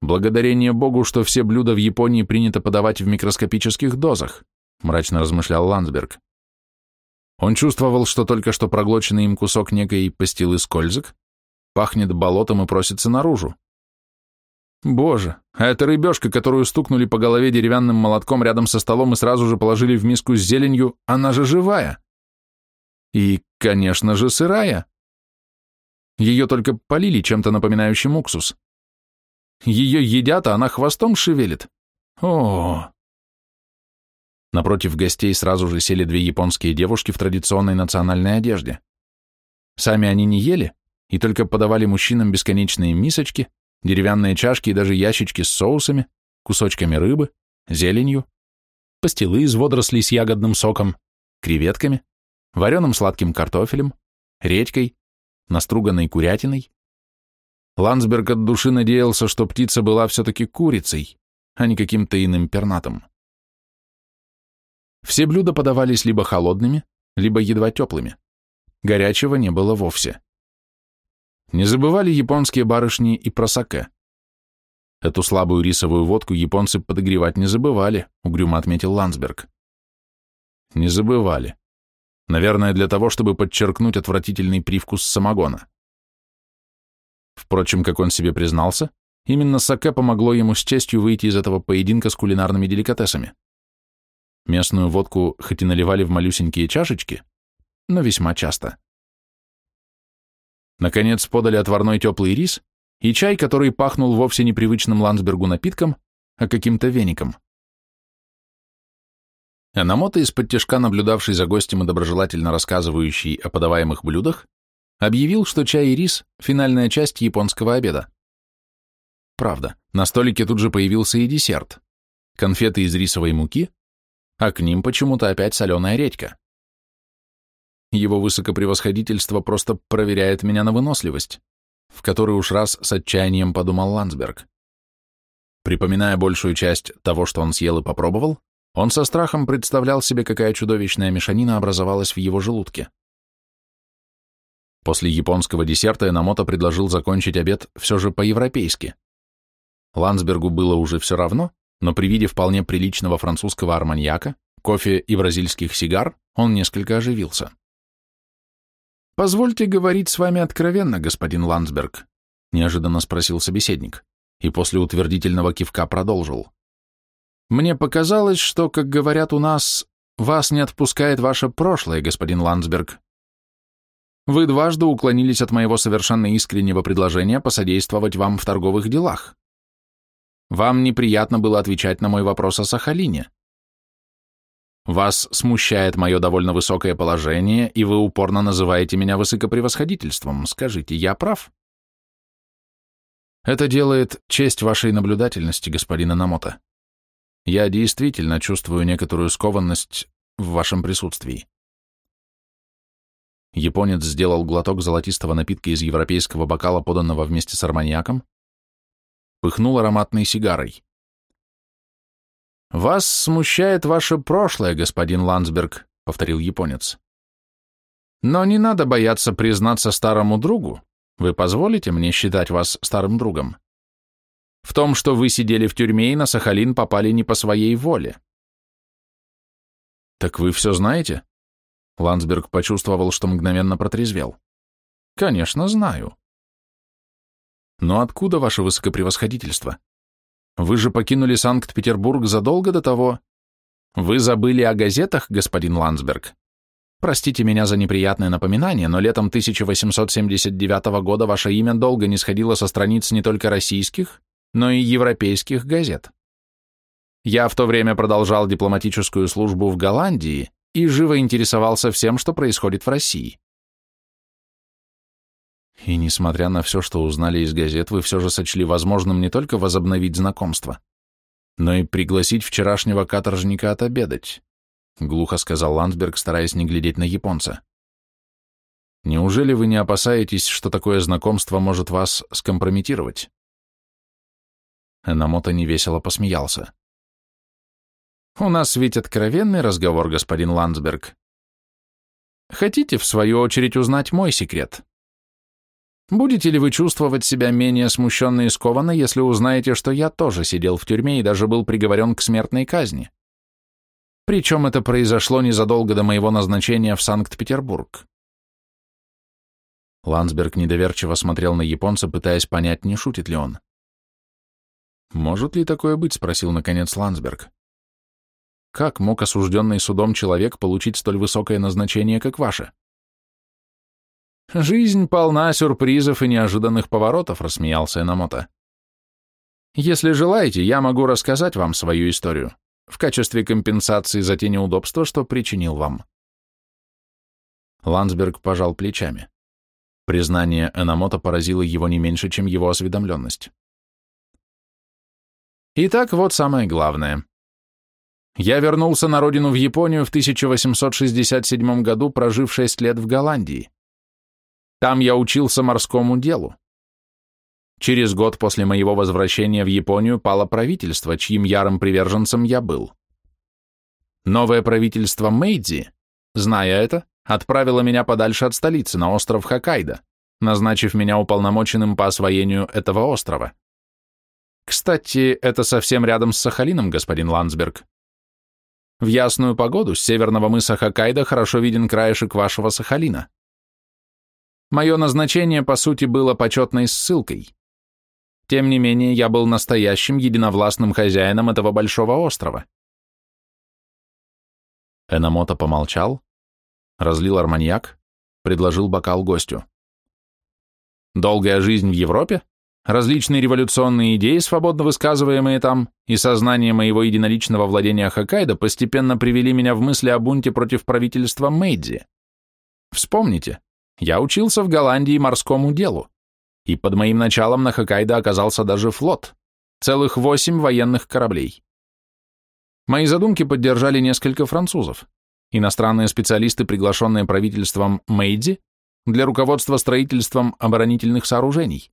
Благодарение Богу, что все блюда в Японии принято подавать в микроскопических дозах, мрачно размышлял Ландсберг. Он чувствовал, что только что проглоченный им кусок некой пастилы скользок пахнет болотом и просится наружу. Боже, а эта рыбешка, которую стукнули по голове деревянным молотком рядом со столом и сразу же положили в миску с зеленью, она же живая. И, конечно же, сырая. Ее только полили чем-то напоминающим уксус. Ее едят, а она хвостом шевелит. О, Напротив гостей сразу же сели две японские девушки в традиционной национальной одежде. Сами они не ели и только подавали мужчинам бесконечные мисочки, деревянные чашки и даже ящички с соусами, кусочками рыбы, зеленью, пастилы из водорослей с ягодным соком, креветками, вареным сладким картофелем, редькой, наструганной курятиной, Ландсберг от души надеялся, что птица была все-таки курицей, а не каким-то иным пернатом. Все блюда подавались либо холодными, либо едва теплыми. Горячего не было вовсе. Не забывали японские барышни и про саке. Эту слабую рисовую водку японцы подогревать не забывали, угрюмо отметил Ландсберг. Не забывали. Наверное, для того, чтобы подчеркнуть отвратительный привкус самогона. Впрочем, как он себе признался, именно саке помогло ему с честью выйти из этого поединка с кулинарными деликатесами. Местную водку хоть и наливали в малюсенькие чашечки, но весьма часто. Наконец подали отварной теплый рис и чай, который пахнул вовсе непривычным Ландсбергу напитком, а каким-то веником. Анамото, из-под тяжка наблюдавший за гостем и доброжелательно рассказывающий о подаваемых блюдах, объявил, что чай и рис – финальная часть японского обеда. Правда, на столике тут же появился и десерт – конфеты из рисовой муки, а к ним почему-то опять соленая редька. Его высокопревосходительство просто проверяет меня на выносливость, в который уж раз с отчаянием подумал Ландсберг. Припоминая большую часть того, что он съел и попробовал, он со страхом представлял себе, какая чудовищная мешанина образовалась в его желудке. После японского десерта Энамото предложил закончить обед все же по-европейски. Ландсбергу было уже все равно, но при виде вполне приличного французского арманьяка, кофе и бразильских сигар он несколько оживился. «Позвольте говорить с вами откровенно, господин Ландсберг», неожиданно спросил собеседник, и после утвердительного кивка продолжил. «Мне показалось, что, как говорят у нас, вас не отпускает ваше прошлое, господин Ландсберг. Вы дважды уклонились от моего совершенно искреннего предложения посодействовать вам в торговых делах. Вам неприятно было отвечать на мой вопрос о Сахалине. Вас смущает мое довольно высокое положение, и вы упорно называете меня высокопревосходительством. Скажите, я прав? Это делает честь вашей наблюдательности, господин Анамото. Я действительно чувствую некоторую скованность в вашем присутствии. Японец сделал глоток золотистого напитка из европейского бокала, поданного вместе с арманьяком, пыхнул ароматной сигарой. «Вас смущает ваше прошлое, господин Ландсберг», — повторил японец. «Но не надо бояться признаться старому другу. Вы позволите мне считать вас старым другом? В том, что вы сидели в тюрьме и на Сахалин попали не по своей воле». «Так вы все знаете?» Ландсберг почувствовал, что мгновенно протрезвел. «Конечно, знаю». «Но откуда ваше высокопревосходительство? Вы же покинули Санкт-Петербург задолго до того. Вы забыли о газетах, господин Ландсберг? Простите меня за неприятное напоминание, но летом 1879 года ваше имя долго не сходило со страниц не только российских, но и европейских газет. Я в то время продолжал дипломатическую службу в Голландии и живо интересовался всем, что происходит в России. И несмотря на все, что узнали из газет, вы все же сочли возможным не только возобновить знакомство, но и пригласить вчерашнего каторжника отобедать, глухо сказал Ландсберг, стараясь не глядеть на японца. Неужели вы не опасаетесь, что такое знакомство может вас скомпрометировать? Энамото невесело посмеялся. У нас ведь откровенный разговор, господин Ландсберг. Хотите, в свою очередь, узнать мой секрет? Будете ли вы чувствовать себя менее смущенно и скованно, если узнаете, что я тоже сидел в тюрьме и даже был приговорен к смертной казни? Причем это произошло незадолго до моего назначения в Санкт-Петербург. Ландсберг недоверчиво смотрел на японца, пытаясь понять, не шутит ли он. «Может ли такое быть?» — спросил наконец Ландсберг. Как мог осужденный судом человек получить столь высокое назначение, как ваше? Жизнь полна сюрпризов и неожиданных поворотов, рассмеялся Энамото. Если желаете, я могу рассказать вам свою историю в качестве компенсации за те неудобства, что причинил вам. Ландсберг пожал плечами. Признание Энамото поразило его не меньше, чем его осведомленность. Итак, вот самое главное. Я вернулся на родину в Японию в 1867 году, прожив 6 лет в Голландии. Там я учился морскому делу. Через год после моего возвращения в Японию пало правительство, чьим ярым приверженцем я был. Новое правительство Мэйдзи, зная это, отправило меня подальше от столицы, на остров Хоккайдо, назначив меня уполномоченным по освоению этого острова. Кстати, это совсем рядом с Сахалином, господин Ландсберг. В ясную погоду с северного мыса Хоккайдо хорошо виден краешек вашего Сахалина. Мое назначение, по сути, было почетной ссылкой. Тем не менее, я был настоящим единовластным хозяином этого большого острова. Энамото помолчал, разлил арманьяк, предложил бокал гостю. «Долгая жизнь в Европе?» Различные революционные идеи, свободно высказываемые там, и сознание моего единоличного владения Хоккайдо постепенно привели меня в мысли о бунте против правительства Мэйдзи. Вспомните, я учился в Голландии морскому делу, и под моим началом на Хоккайдо оказался даже флот, целых восемь военных кораблей. Мои задумки поддержали несколько французов, иностранные специалисты, приглашенные правительством Мэйдзи, для руководства строительством оборонительных сооружений.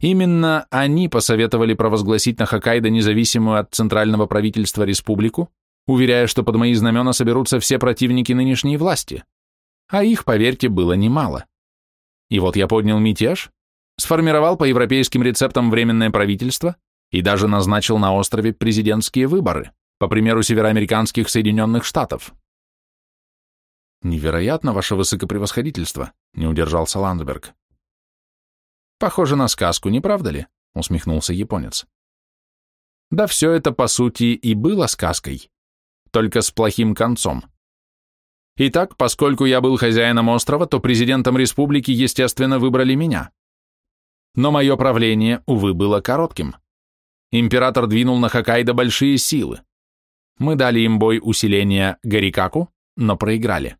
Именно они посоветовали провозгласить на Хоккайдо независимую от центрального правительства республику, уверяя, что под мои знамена соберутся все противники нынешней власти. А их, поверьте, было немало. И вот я поднял мятеж, сформировал по европейским рецептам временное правительство и даже назначил на острове президентские выборы, по примеру североамериканских Соединенных Штатов. «Невероятно, ваше высокопревосходительство», — не удержался Ландберг. Похоже на сказку, не правда ли? Усмехнулся японец. Да все это, по сути, и было сказкой, только с плохим концом. Итак, поскольку я был хозяином острова, то президентом республики, естественно, выбрали меня. Но мое правление, увы, было коротким. Император двинул на Хоккайдо большие силы. Мы дали им бой усиления Гарикаку, но проиграли.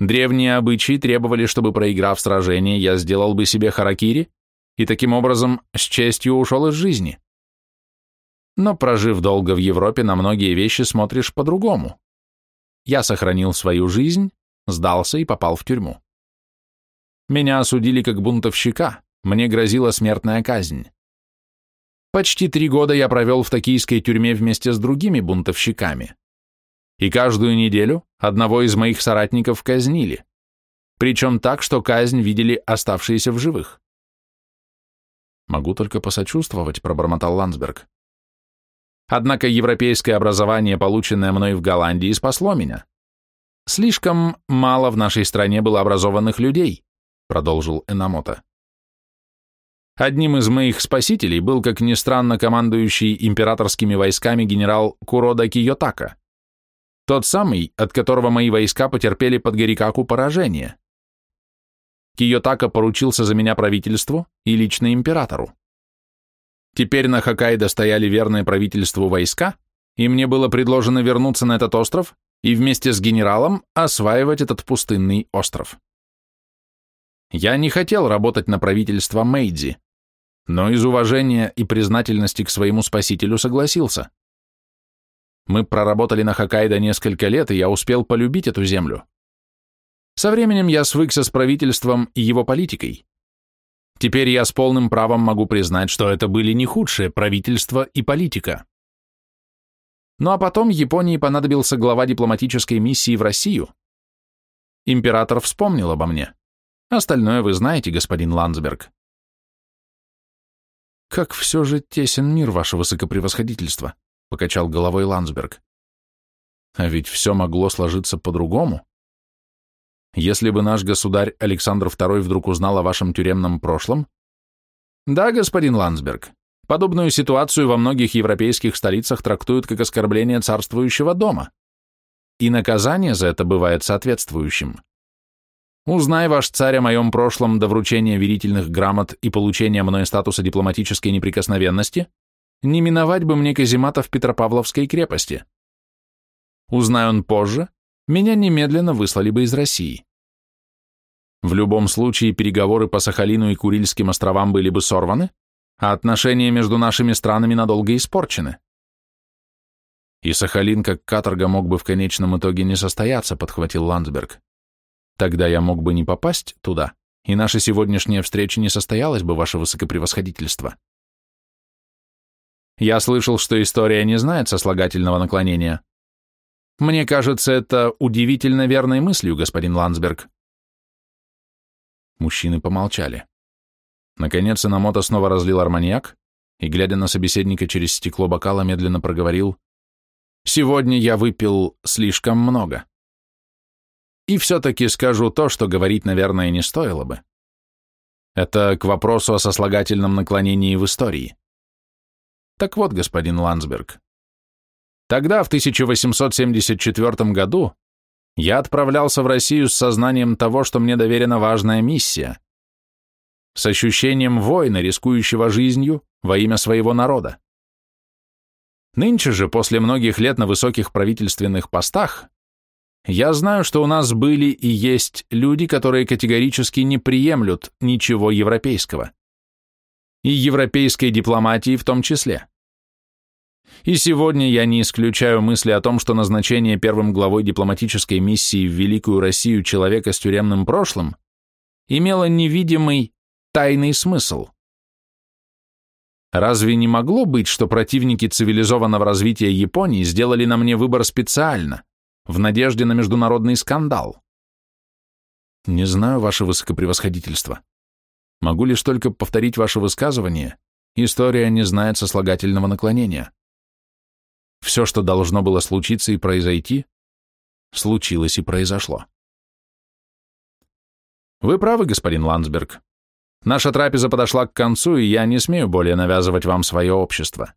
Древние обычаи требовали, чтобы, проиграв сражение, я сделал бы себе харакири и таким образом с честью ушел из жизни. Но прожив долго в Европе, на многие вещи смотришь по-другому. Я сохранил свою жизнь, сдался и попал в тюрьму. Меня осудили как бунтовщика, мне грозила смертная казнь. Почти три года я провел в токийской тюрьме вместе с другими бунтовщиками и каждую неделю одного из моих соратников казнили, причем так, что казнь видели оставшиеся в живых. «Могу только посочувствовать», — пробормотал Ландсберг. «Однако европейское образование, полученное мной в Голландии, спасло меня. Слишком мало в нашей стране было образованных людей», — продолжил Энамото. Одним из моих спасителей был, как ни странно, командующий императорскими войсками генерал Курода Киотака. Тот самый, от которого мои войска потерпели под Гарикаку поражение. Киотака поручился за меня правительству и лично императору. Теперь на Хоккайдо стояли верные правительству войска, и мне было предложено вернуться на этот остров и вместе с генералом осваивать этот пустынный остров. Я не хотел работать на правительство Мэйдзи, но из уважения и признательности к своему спасителю согласился. Мы проработали на Хоккайдо несколько лет, и я успел полюбить эту землю. Со временем я свыкся с правительством и его политикой. Теперь я с полным правом могу признать, что это были не худшие правительство и политика. Ну а потом Японии понадобился глава дипломатической миссии в Россию. Император вспомнил обо мне. Остальное вы знаете, господин Ландсберг. Как все же тесен мир, ваше высокопревосходительство, покачал головой Ландсберг. А ведь все могло сложиться по-другому. Если бы наш государь Александр II вдруг узнал о вашем тюремном прошлом... Да, господин Ландсберг, подобную ситуацию во многих европейских столицах трактуют как оскорбление царствующего дома. И наказание за это бывает соответствующим. Узнай ваш царь о моем прошлом до вручения верительных грамот и получения мной статуса дипломатической неприкосновенности, не миновать бы мне каземата в Петропавловской крепости. Узнай он позже, меня немедленно выслали бы из России. В любом случае переговоры по Сахалину и Курильским островам были бы сорваны, а отношения между нашими странами надолго испорчены. И Сахалин как каторга мог бы в конечном итоге не состояться, подхватил Ландсберг. Тогда я мог бы не попасть туда, и наша сегодняшняя встреча не состоялась бы, ваше высокопревосходительство. Я слышал, что история не знает сослагательного наклонения, мне кажется, это удивительно верной мыслью, господин Ландсберг. Мужчины помолчали. Наконец Инамото снова разлил арманьяк и, глядя на собеседника через стекло бокала, медленно проговорил «Сегодня я выпил слишком много. И все-таки скажу то, что говорить, наверное, не стоило бы. Это к вопросу о сослагательном наклонении в истории. Так вот, господин Ландсберг, Тогда, в 1874 году, я отправлялся в Россию с сознанием того, что мне доверена важная миссия, с ощущением воина, рискующего жизнью во имя своего народа. Нынче же, после многих лет на высоких правительственных постах, я знаю, что у нас были и есть люди, которые категорически не приемлют ничего европейского. И европейской дипломатии в том числе. И сегодня я не исключаю мысли о том, что назначение первым главой дипломатической миссии в Великую Россию человека с тюремным прошлым имело невидимый, тайный смысл. Разве не могло быть, что противники цивилизованного развития Японии сделали на мне выбор специально, в надежде на международный скандал? Не знаю, ваше высокопревосходительство. Могу лишь только повторить ваше высказывание. История не знает сослагательного наклонения. Все, что должно было случиться и произойти, случилось и произошло. Вы правы, господин Ландсберг. Наша трапеза подошла к концу, и я не смею более навязывать вам свое общество.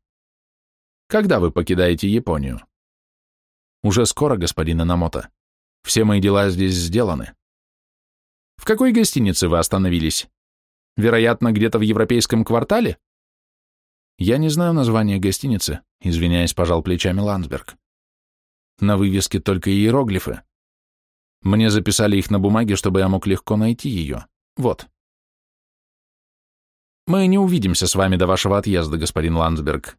Когда вы покидаете Японию? Уже скоро, господин Инамото. Все мои дела здесь сделаны. В какой гостинице вы остановились? Вероятно, где-то в европейском квартале? Я не знаю названия гостиницы, извиняясь, пожал плечами Ландсберг. На вывеске только иероглифы. Мне записали их на бумаге, чтобы я мог легко найти ее. Вот. Мы не увидимся с вами до вашего отъезда, господин Ландсберг.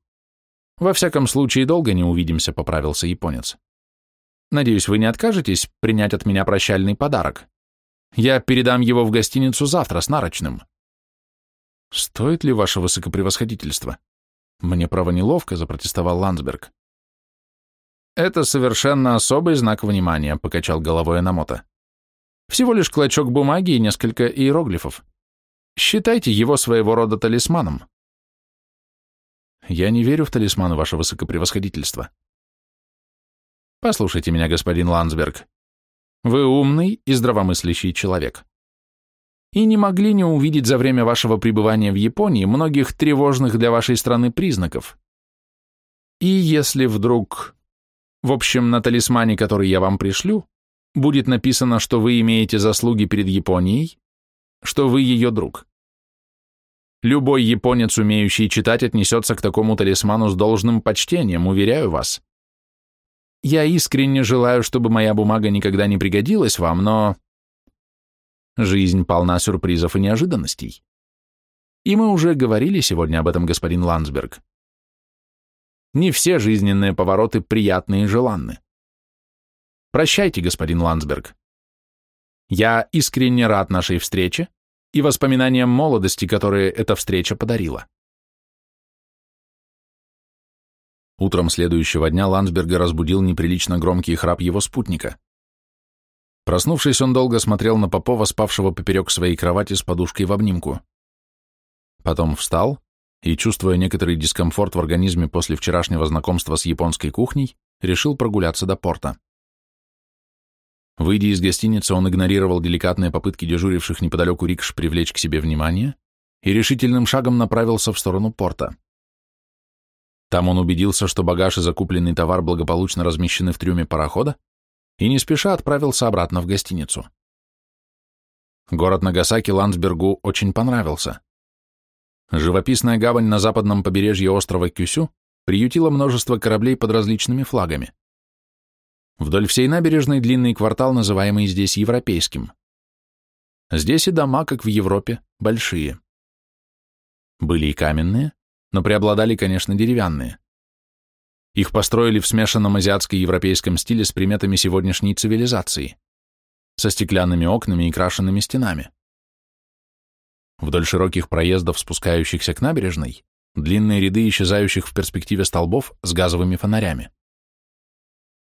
Во всяком случае, долго не увидимся, поправился японец. Надеюсь, вы не откажетесь принять от меня прощальный подарок. Я передам его в гостиницу завтра с нарочным. Стоит ли ваше высокопревосходительство? Мне право неловко, запротестовал Ландсберг. Это совершенно особый знак внимания, покачал головой Энамото. Всего лишь клочок бумаги и несколько иероглифов. Считайте его своего рода талисманом. Я не верю в талисманы, ваше высокопревосходительство. Послушайте меня, господин Ландсберг. Вы умный и здравомыслящий человек и не могли не увидеть за время вашего пребывания в Японии многих тревожных для вашей страны признаков. И если вдруг... В общем, на талисмане, который я вам пришлю, будет написано, что вы имеете заслуги перед Японией, что вы ее друг. Любой японец, умеющий читать, отнесется к такому талисману с должным почтением, уверяю вас. Я искренне желаю, чтобы моя бумага никогда не пригодилась вам, но... Жизнь полна сюрпризов и неожиданностей. И мы уже говорили сегодня об этом, господин Ландсберг. Не все жизненные повороты приятны и желанны. Прощайте, господин Ландсберг. Я искренне рад нашей встрече и воспоминаниям молодости, которые эта встреча подарила. Утром следующего дня Ландсберга разбудил неприлично громкий храп его спутника. Проснувшись, он долго смотрел на Попова, спавшего поперек своей кровати с подушкой в обнимку. Потом встал и, чувствуя некоторый дискомфорт в организме после вчерашнего знакомства с японской кухней, решил прогуляться до порта. Выйдя из гостиницы, он игнорировал деликатные попытки дежуривших неподалеку рикш привлечь к себе внимание и решительным шагом направился в сторону порта. Там он убедился, что багаж и закупленный товар благополучно размещены в трюме парохода, и не спеша отправился обратно в гостиницу. Город Нагасаки Ландсбергу очень понравился. Живописная гавань на западном побережье острова Кюсю приютила множество кораблей под различными флагами. Вдоль всей набережной длинный квартал, называемый здесь европейским. Здесь и дома, как в Европе, большие. Были и каменные, но преобладали, конечно, деревянные. Их построили в смешанном азиатско-европейском стиле с приметами сегодняшней цивилизации, со стеклянными окнами и крашенными стенами. Вдоль широких проездов, спускающихся к набережной, длинные ряды исчезающих в перспективе столбов с газовыми фонарями.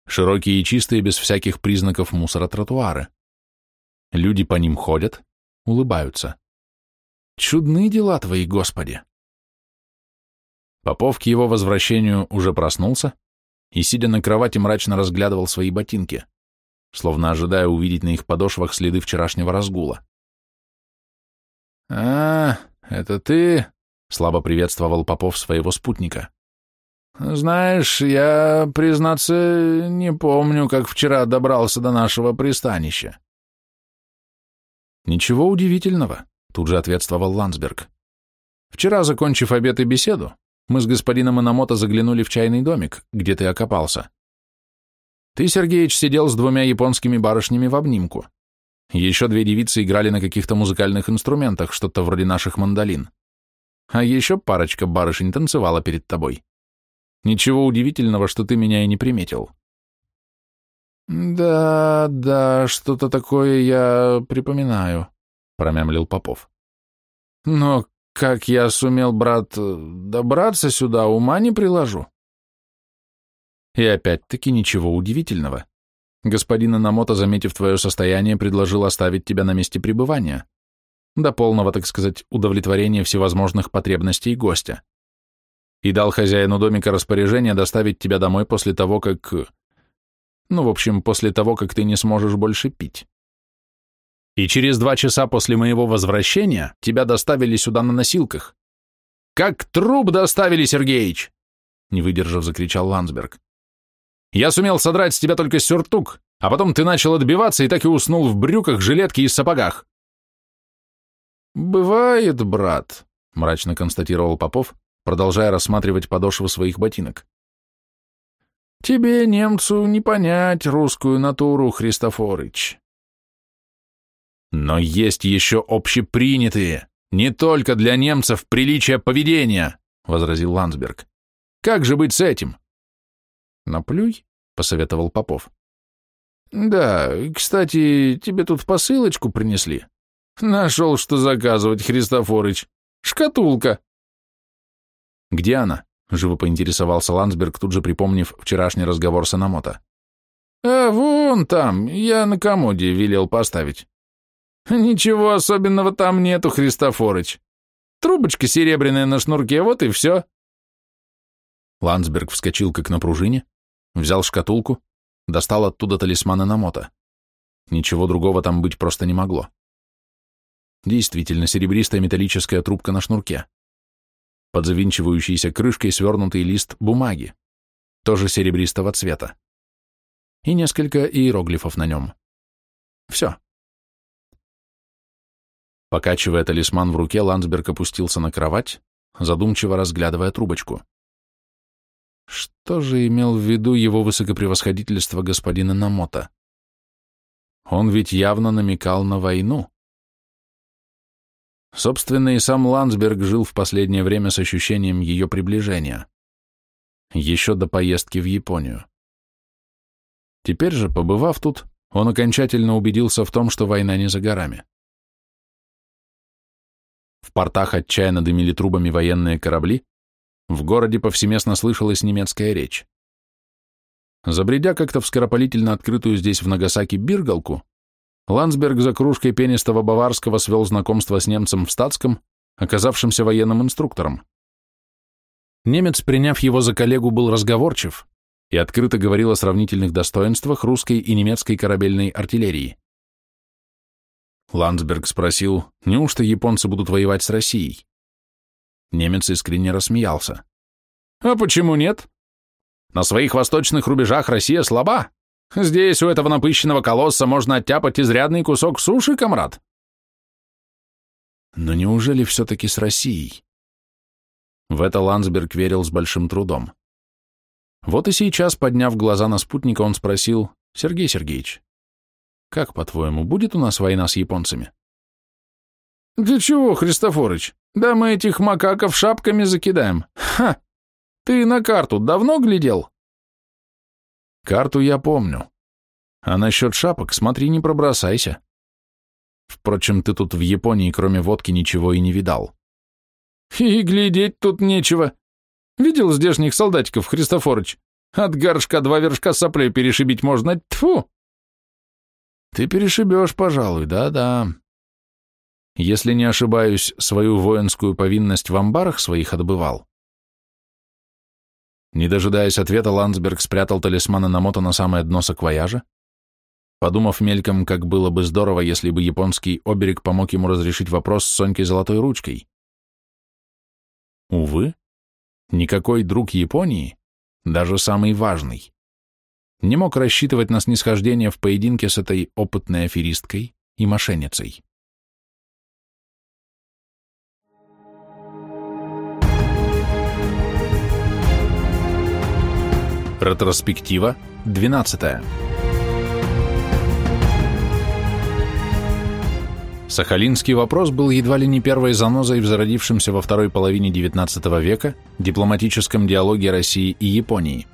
Широкие и чистые, без всяких признаков мусора тротуары. Люди по ним ходят, улыбаются. Чудны дела твои, Господи! Попов к его возвращению уже проснулся и, сидя на кровати, мрачно разглядывал свои ботинки, словно ожидая увидеть на их подошвах следы вчерашнего разгула. «А, это ты?» — слабо приветствовал Попов своего спутника. «Знаешь, я, признаться, не помню, как вчера добрался до нашего пристанища». «Ничего удивительного», — тут же ответствовал Ландсберг. «Вчера, закончив обед и беседу, мы с господином Инамото заглянули в чайный домик, где ты окопался. Ты, Сергеич, сидел с двумя японскими барышнями в обнимку. Еще две девицы играли на каких-то музыкальных инструментах, что-то вроде наших мандолин. А еще парочка барышень танцевала перед тобой. Ничего удивительного, что ты меня и не приметил. Да, да, что-то такое я припоминаю, промямлил Попов. Но как я сумел, брат, добраться сюда, ума не приложу. И опять-таки ничего удивительного. Господин Анамото, заметив твое состояние, предложил оставить тебя на месте пребывания. До полного, так сказать, удовлетворения всевозможных потребностей гостя и дал хозяину домика распоряжение доставить тебя домой после того, как... Ну, в общем, после того, как ты не сможешь больше пить. И через два часа после моего возвращения тебя доставили сюда на носилках. Как труп доставили, Сергеич! Не выдержав, закричал Ландсберг. Я сумел содрать с тебя только сюртук, а потом ты начал отбиваться и так и уснул в брюках, жилетке и сапогах. «Бывает, брат», — мрачно констатировал Попов, продолжая рассматривать подошву своих ботинок. «Тебе, немцу, не понять русскую натуру, Христофорыч». «Но есть еще общепринятые, не только для немцев приличия поведения», — возразил Ландсберг. «Как же быть с этим?» «Наплюй», — посоветовал Попов. «Да, кстати, тебе тут посылочку принесли. Нашел, что заказывать, Христофорыч. Шкатулка. «Где она?» — живо поинтересовался Ландсберг, тут же припомнив вчерашний разговор с Анамото. «А вон там, я на комоде велел поставить. Ничего особенного там нету, Христофорыч. Трубочка серебряная на шнурке, вот и все». Ландсберг вскочил как на пружине, взял шкатулку, достал оттуда талисман Анамото. Ничего другого там быть просто не могло. Действительно, серебристая металлическая трубка на шнурке под завинчивающейся крышкой свернутый лист бумаги, тоже серебристого цвета, и несколько иероглифов на нем. Все. Покачивая талисман в руке, Ландсберг опустился на кровать, задумчиво разглядывая трубочку. Что же имел в виду его высокопревосходительство господина Намота? Он ведь явно намекал на войну. Собственно, и сам Ландсберг жил в последнее время с ощущением ее приближения. Еще до поездки в Японию. Теперь же, побывав тут, он окончательно убедился в том, что война не за горами. В портах отчаянно дымили трубами военные корабли, в городе повсеместно слышалась немецкая речь. Забредя как-то в скоропалительно открытую здесь в Нагасаки биргалку, Ландсберг за кружкой пенистого баварского свел знакомство с немцем в статском, оказавшимся военным инструктором. Немец, приняв его за коллегу, был разговорчив и открыто говорил о сравнительных достоинствах русской и немецкой корабельной артиллерии. Ландсберг спросил, неужто японцы будут воевать с Россией? Немец искренне рассмеялся. «А почему нет? На своих восточных рубежах Россия слаба. Здесь у этого напыщенного колосса можно оттяпать изрядный кусок суши, комрад». Но неужели все-таки с Россией? В это Ландсберг верил с большим трудом. Вот и сейчас, подняв глаза на спутника, он спросил, «Сергей Сергеевич, как, по-твоему, будет у нас война с японцами?» «Для чего, Христофорыч? Да мы этих макаков шапками закидаем. Ха! Ты на карту давно глядел? Карту я помню. А насчет шапок смотри, не пробросайся. Впрочем, ты тут в Японии кроме водки ничего и не видал. И глядеть тут нечего. Видел здешних солдатиков, Христофорыч? От горшка два вершка соплей перешибить можно. Тьфу! Ты перешибешь, пожалуй, да-да. Если не ошибаюсь, свою воинскую повинность в амбарах своих отбывал. Не дожидаясь ответа, Ландсберг спрятал талисманы Намото на самое дно саквояжа, подумав мельком, как было бы здорово, если бы японский оберег помог ему разрешить вопрос с Сонькой Золотой Ручкой. Увы, никакой друг Японии, даже самый важный, не мог рассчитывать на снисхождение в поединке с этой опытной аферисткой и мошенницей. Ретроспектива 12. Сахалинский вопрос был едва ли не первой занозой в зародившемся во второй половине XIX века дипломатическом диалоге России и Японии.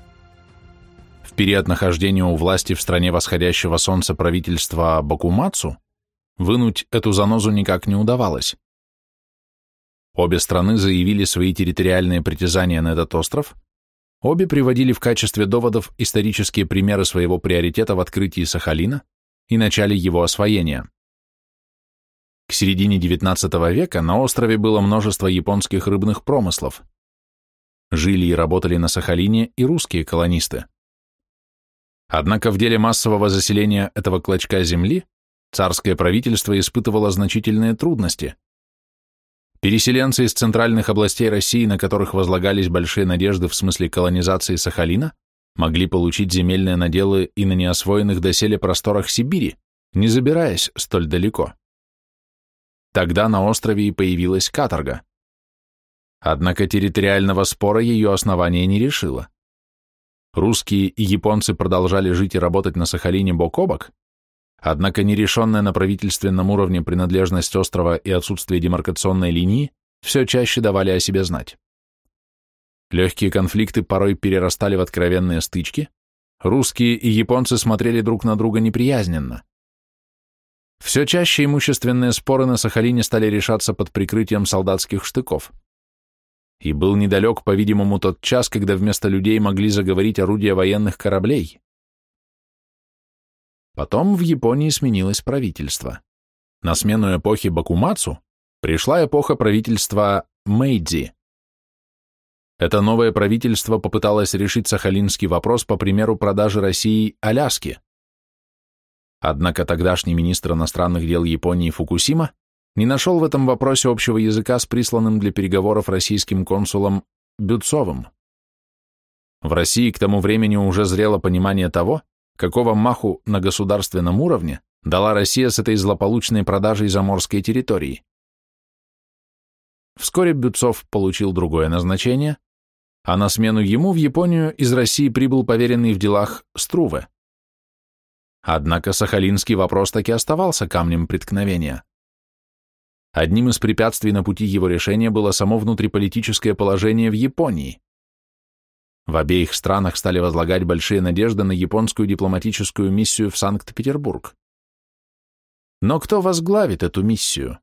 Период нахождения у власти в стране восходящего солнца правительства Бакумацу вынуть эту занозу никак не удавалось. Обе страны заявили свои территориальные притязания на этот остров – Обе приводили в качестве доводов исторические примеры своего приоритета в открытии Сахалина и начале его освоения. К середине XIX века на острове было множество японских рыбных промыслов. Жили и работали на Сахалине и русские колонисты. Однако в деле массового заселения этого клочка земли царское правительство испытывало значительные трудности – Переселенцы из центральных областей России, на которых возлагались большие надежды в смысле колонизации Сахалина, могли получить земельные наделы и на неосвоенных доселе просторах Сибири, не забираясь столь далеко. Тогда на острове и появилась каторга. Однако территориального спора ее основание не решило. Русские и японцы продолжали жить и работать на Сахалине бок о бок, Однако нерешенная на правительственном уровне принадлежность острова и отсутствие демаркационной линии все чаще давали о себе знать. Легкие конфликты порой перерастали в откровенные стычки, русские и японцы смотрели друг на друга неприязненно. Все чаще имущественные споры на Сахалине стали решаться под прикрытием солдатских штыков. И был недалек, по-видимому, тот час, когда вместо людей могли заговорить орудия военных кораблей. Потом в Японии сменилось правительство. На смену эпохи Бакумацу пришла эпоха правительства Мэйдзи. Это новое правительство попыталось решить сахалинский вопрос по примеру продажи России Аляски. Однако тогдашний министр иностранных дел Японии Фукусима не нашел в этом вопросе общего языка с присланным для переговоров российским консулом Бюцовым. В России к тому времени уже зрело понимание того, какого маху на государственном уровне дала Россия с этой злополучной продажей заморской территории. Вскоре Бюцов получил другое назначение, а на смену ему в Японию из России прибыл поверенный в делах Струве. Однако сахалинский вопрос таки оставался камнем преткновения. Одним из препятствий на пути его решения было само внутриполитическое положение в Японии. В обеих странах стали возлагать большие надежды на японскую дипломатическую миссию в Санкт-Петербург. Но кто возглавит эту миссию?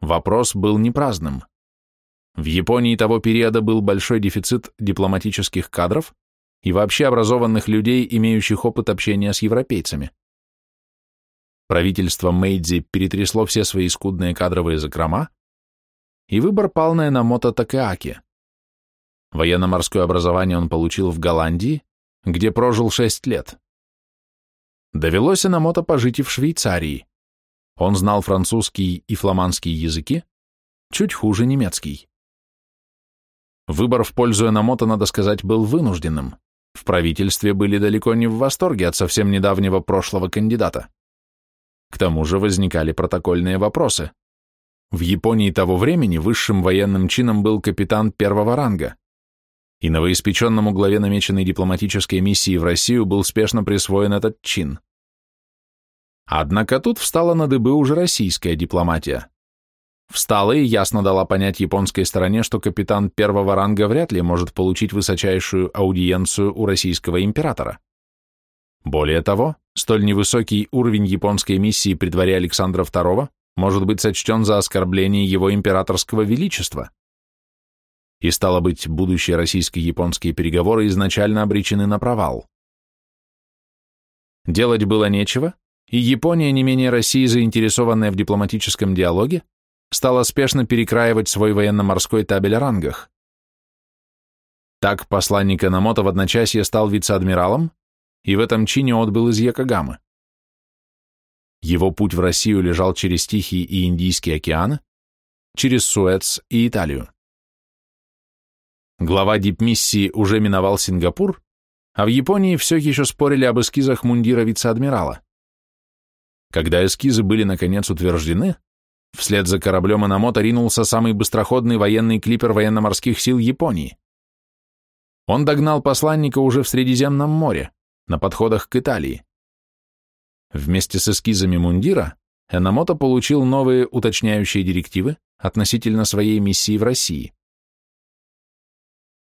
Вопрос был не праздным. В Японии того периода был большой дефицит дипломатических кадров и вообще образованных людей, имеющих опыт общения с европейцами. Правительство Мэйдзи перетрясло все свои скудные кадровые закрома, и выбор пал на Энамото Такеаки. Военно-морское образование он получил в Голландии, где прожил шесть лет. Довелось Энамото пожить и в Швейцарии. Он знал французский и фламандский языки, чуть хуже немецкий. Выбор в пользу Энамото, надо сказать, был вынужденным. В правительстве были далеко не в восторге от совсем недавнего прошлого кандидата. К тому же возникали протокольные вопросы. В Японии того времени высшим военным чином был капитан первого ранга, и новоиспеченному главе намеченной дипломатической миссии в Россию был спешно присвоен этот чин. Однако тут встала на дыбы уже российская дипломатия. Встала и ясно дала понять японской стороне, что капитан первого ранга вряд ли может получить высочайшую аудиенцию у российского императора. Более того, столь невысокий уровень японской миссии при дворе Александра II может быть сочтен за оскорбление его императорского величества. И стало быть, будущие российско-японские переговоры изначально обречены на провал. Делать было нечего, и Япония, не менее России, заинтересованная в дипломатическом диалоге, стала спешно перекраивать свой военно-морской табель о рангах. Так посланник Энамото в одночасье стал вице-адмиралом и в этом чине отбыл из Якогамы. Его путь в Россию лежал через Тихий и Индийский океаны, через Суэц и Италию. Глава дипмиссии уже миновал Сингапур, а в Японии все еще спорили об эскизах мундира вице-адмирала. Когда эскизы были наконец утверждены, вслед за кораблем Инамото ринулся самый быстроходный военный клипер военно-морских сил Японии. Он догнал посланника уже в Средиземном море, на подходах к Италии. Вместе с эскизами мундира Энамото получил новые уточняющие директивы относительно своей миссии в России.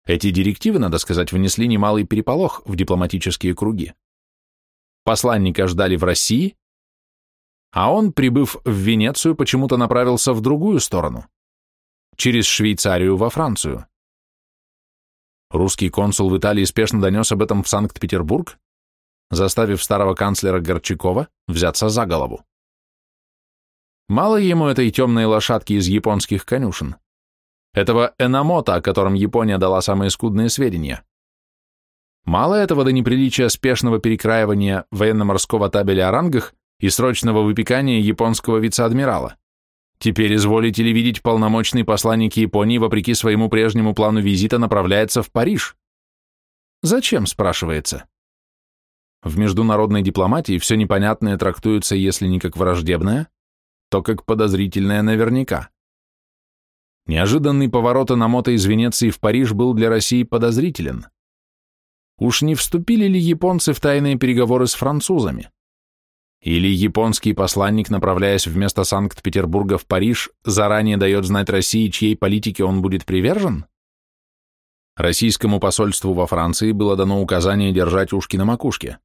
Эти директивы, надо сказать, внесли немалый переполох в дипломатические круги. Посланника ждали в России, а он, прибыв в Венецию, почему-то направился в другую сторону, через Швейцарию во Францию. Русский консул в Италии спешно донес об этом в Санкт-Петербург, заставив старого канцлера Горчакова взяться за голову. Мало ему этой темной лошадки из японских конюшен, этого Энамота, о котором Япония дала самые скудные сведения. Мало этого до неприличия спешного перекраивания военно-морского табеля о рангах и срочного выпекания японского вице-адмирала. Теперь изволите ли видеть полномочный посланник Японии, вопреки своему прежнему плану визита, направляется в Париж? Зачем, спрашивается? В международной дипломатии все непонятное трактуется, если не как враждебное, то как подозрительное наверняка. Неожиданный поворот Анамото из Венеции в Париж был для России подозрителен. Уж не вступили ли японцы в тайные переговоры с французами? Или японский посланник, направляясь вместо Санкт-Петербурга в Париж, заранее дает знать России, чьей политике он будет привержен? Российскому посольству во Франции было дано указание держать ушки на макушке.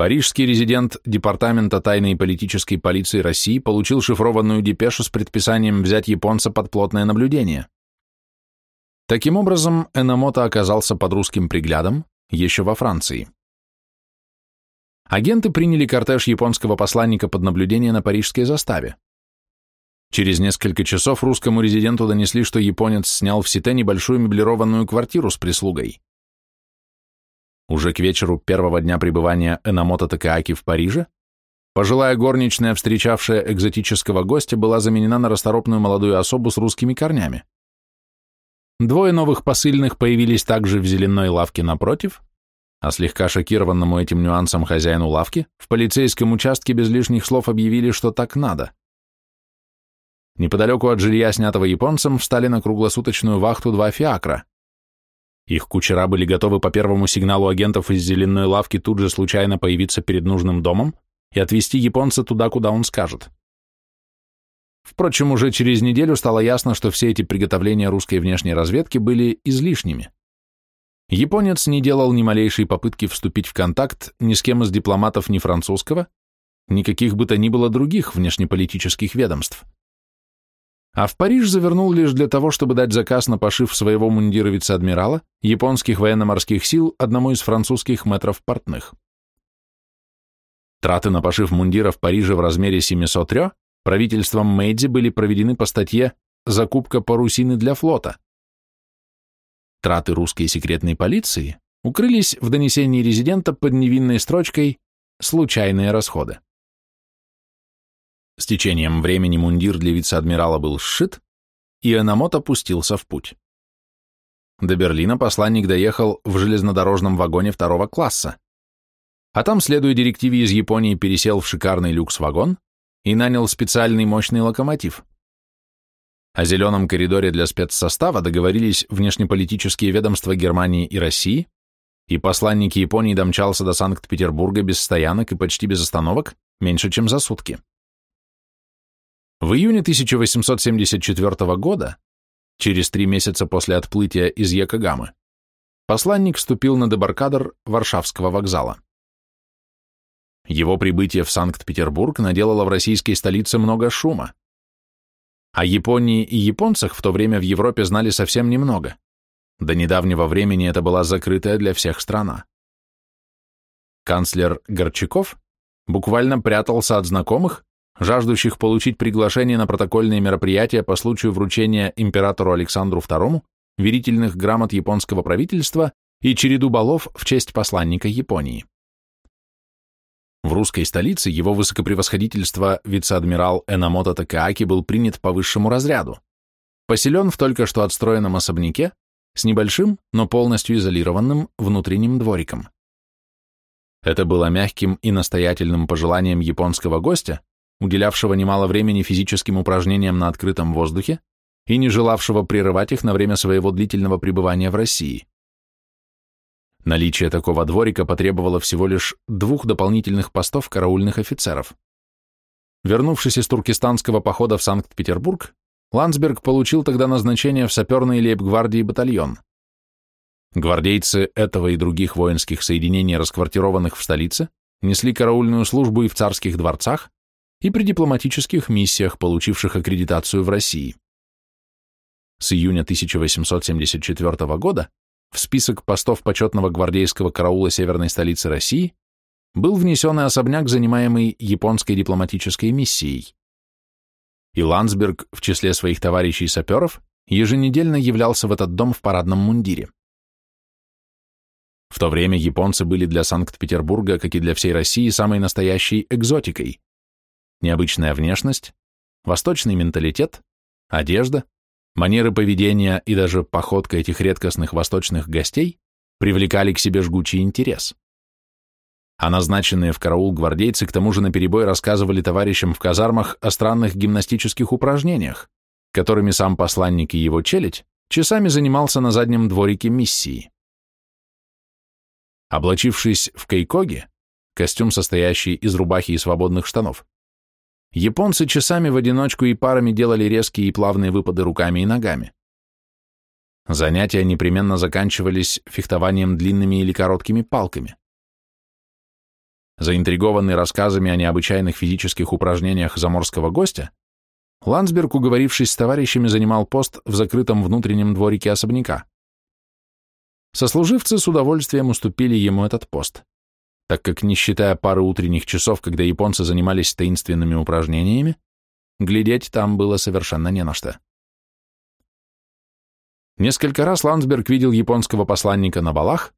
Парижский резидент Департамента тайной политической полиции России получил шифрованную депешу с предписанием взять японца под плотное наблюдение. Таким образом, Энамото оказался под русским приглядом еще во Франции. Агенты приняли кортеж японского посланника под наблюдение на парижской заставе. Через несколько часов русскому резиденту донесли, что японец снял в Сите небольшую меблированную квартиру с прислугой. Уже к вечеру первого дня пребывания Энамото Такааки в Париже пожилая горничная, встречавшая экзотического гостя, была заменена на расторопную молодую особу с русскими корнями. Двое новых посыльных появились также в зеленой лавке напротив, а слегка шокированному этим нюансом хозяину лавки в полицейском участке без лишних слов объявили, что так надо. неподалеку от жилья, снятого японцем, встали на круглосуточную вахту два фиакра. Их кучера были готовы по первому сигналу агентов из зеленой лавки тут же случайно появиться перед нужным домом и отвезти японца туда, куда он скажет. Впрочем, уже через неделю стало ясно, что все эти приготовления русской внешней разведки были излишними. Японец не делал ни малейшей попытки вступить в контакт ни с кем из дипломатов ни французского, никаких бы то ни было других внешнеполитических ведомств. А в Париж завернул лишь для того, чтобы дать заказ на пошив своего мундира вице-адмирала японских военно-морских сил одному из французских метров портных. Траты на пошив мундира в Париже в размере 700 рё правительством Мэйдзи были проведены по статье «Закупка парусины для флота», Траты русской секретной полиции укрылись в донесении резидента под невинной строчкой «Случайные расходы». С течением времени мундир для вице-адмирала был сшит, и Энамот опустился в путь. До Берлина посланник доехал в железнодорожном вагоне второго класса, а там, следуя директиве из Японии, пересел в шикарный люкс-вагон и нанял специальный мощный локомотив. О зеленом коридоре для спецсостава договорились внешнеполитические ведомства Германии и России, и посланник Японии домчался до Санкт-Петербурга без стоянок и почти без остановок меньше, чем за сутки. В июне 1874 года, через три месяца после отплытия из Якогамы, посланник вступил на дебаркадер Варшавского вокзала. Его прибытие в Санкт-Петербург наделало в российской столице много шума. О Японии и японцах в то время в Европе знали совсем немного. До недавнего времени это была закрытая для всех страна. Канцлер Горчаков буквально прятался от знакомых, жаждущих получить приглашение на протокольные мероприятия по случаю вручения императору Александру II верительных грамот японского правительства и череду балов в честь посланника Японии. В русской столице его высокопревосходительство вице-адмирал Энамото Такааки был принят по высшему разряду. Поселен в только что отстроенном особняке с небольшим, но полностью изолированным внутренним двориком. Это было мягким и настоятельным пожеланием японского гостя, уделявшего немало времени физическим упражнениям на открытом воздухе и не желавшего прерывать их на время своего длительного пребывания в России. Наличие такого дворика потребовало всего лишь двух дополнительных постов караульных офицеров. Вернувшись из туркестанского похода в Санкт-Петербург, Ландсберг получил тогда назначение в саперный лейб-гвардии батальон. Гвардейцы этого и других воинских соединений, расквартированных в столице, несли караульную службу и в царских дворцах, и при дипломатических миссиях, получивших аккредитацию в России. С июня 1874 года в список постов почетного гвардейского караула северной столицы России был внесен и особняк, занимаемый японской дипломатической миссией. И Ландсберг в числе своих товарищей-саперов еженедельно являлся в этот дом в парадном мундире. В то время японцы были для Санкт-Петербурга, как и для всей России, самой настоящей экзотикой. Необычная внешность, восточный менталитет, одежда, Манеры поведения и даже походка этих редкостных восточных гостей привлекали к себе жгучий интерес. А назначенные в караул гвардейцы к тому же наперебой рассказывали товарищам в казармах о странных гимнастических упражнениях, которыми сам посланник и его челядь часами занимался на заднем дворике миссии. Облачившись в кейкоги, костюм, состоящий из рубахи и свободных штанов, Японцы часами в одиночку и парами делали резкие и плавные выпады руками и ногами. Занятия непременно заканчивались фехтованием длинными или короткими палками. Заинтригованный рассказами о необычайных физических упражнениях заморского гостя, Ландсберг, уговорившись с товарищами, занимал пост в закрытом внутреннем дворике особняка. Сослуживцы с удовольствием уступили ему этот пост так как, не считая пары утренних часов, когда японцы занимались таинственными упражнениями, глядеть там было совершенно не на что. Несколько раз Ландсберг видел японского посланника на балах,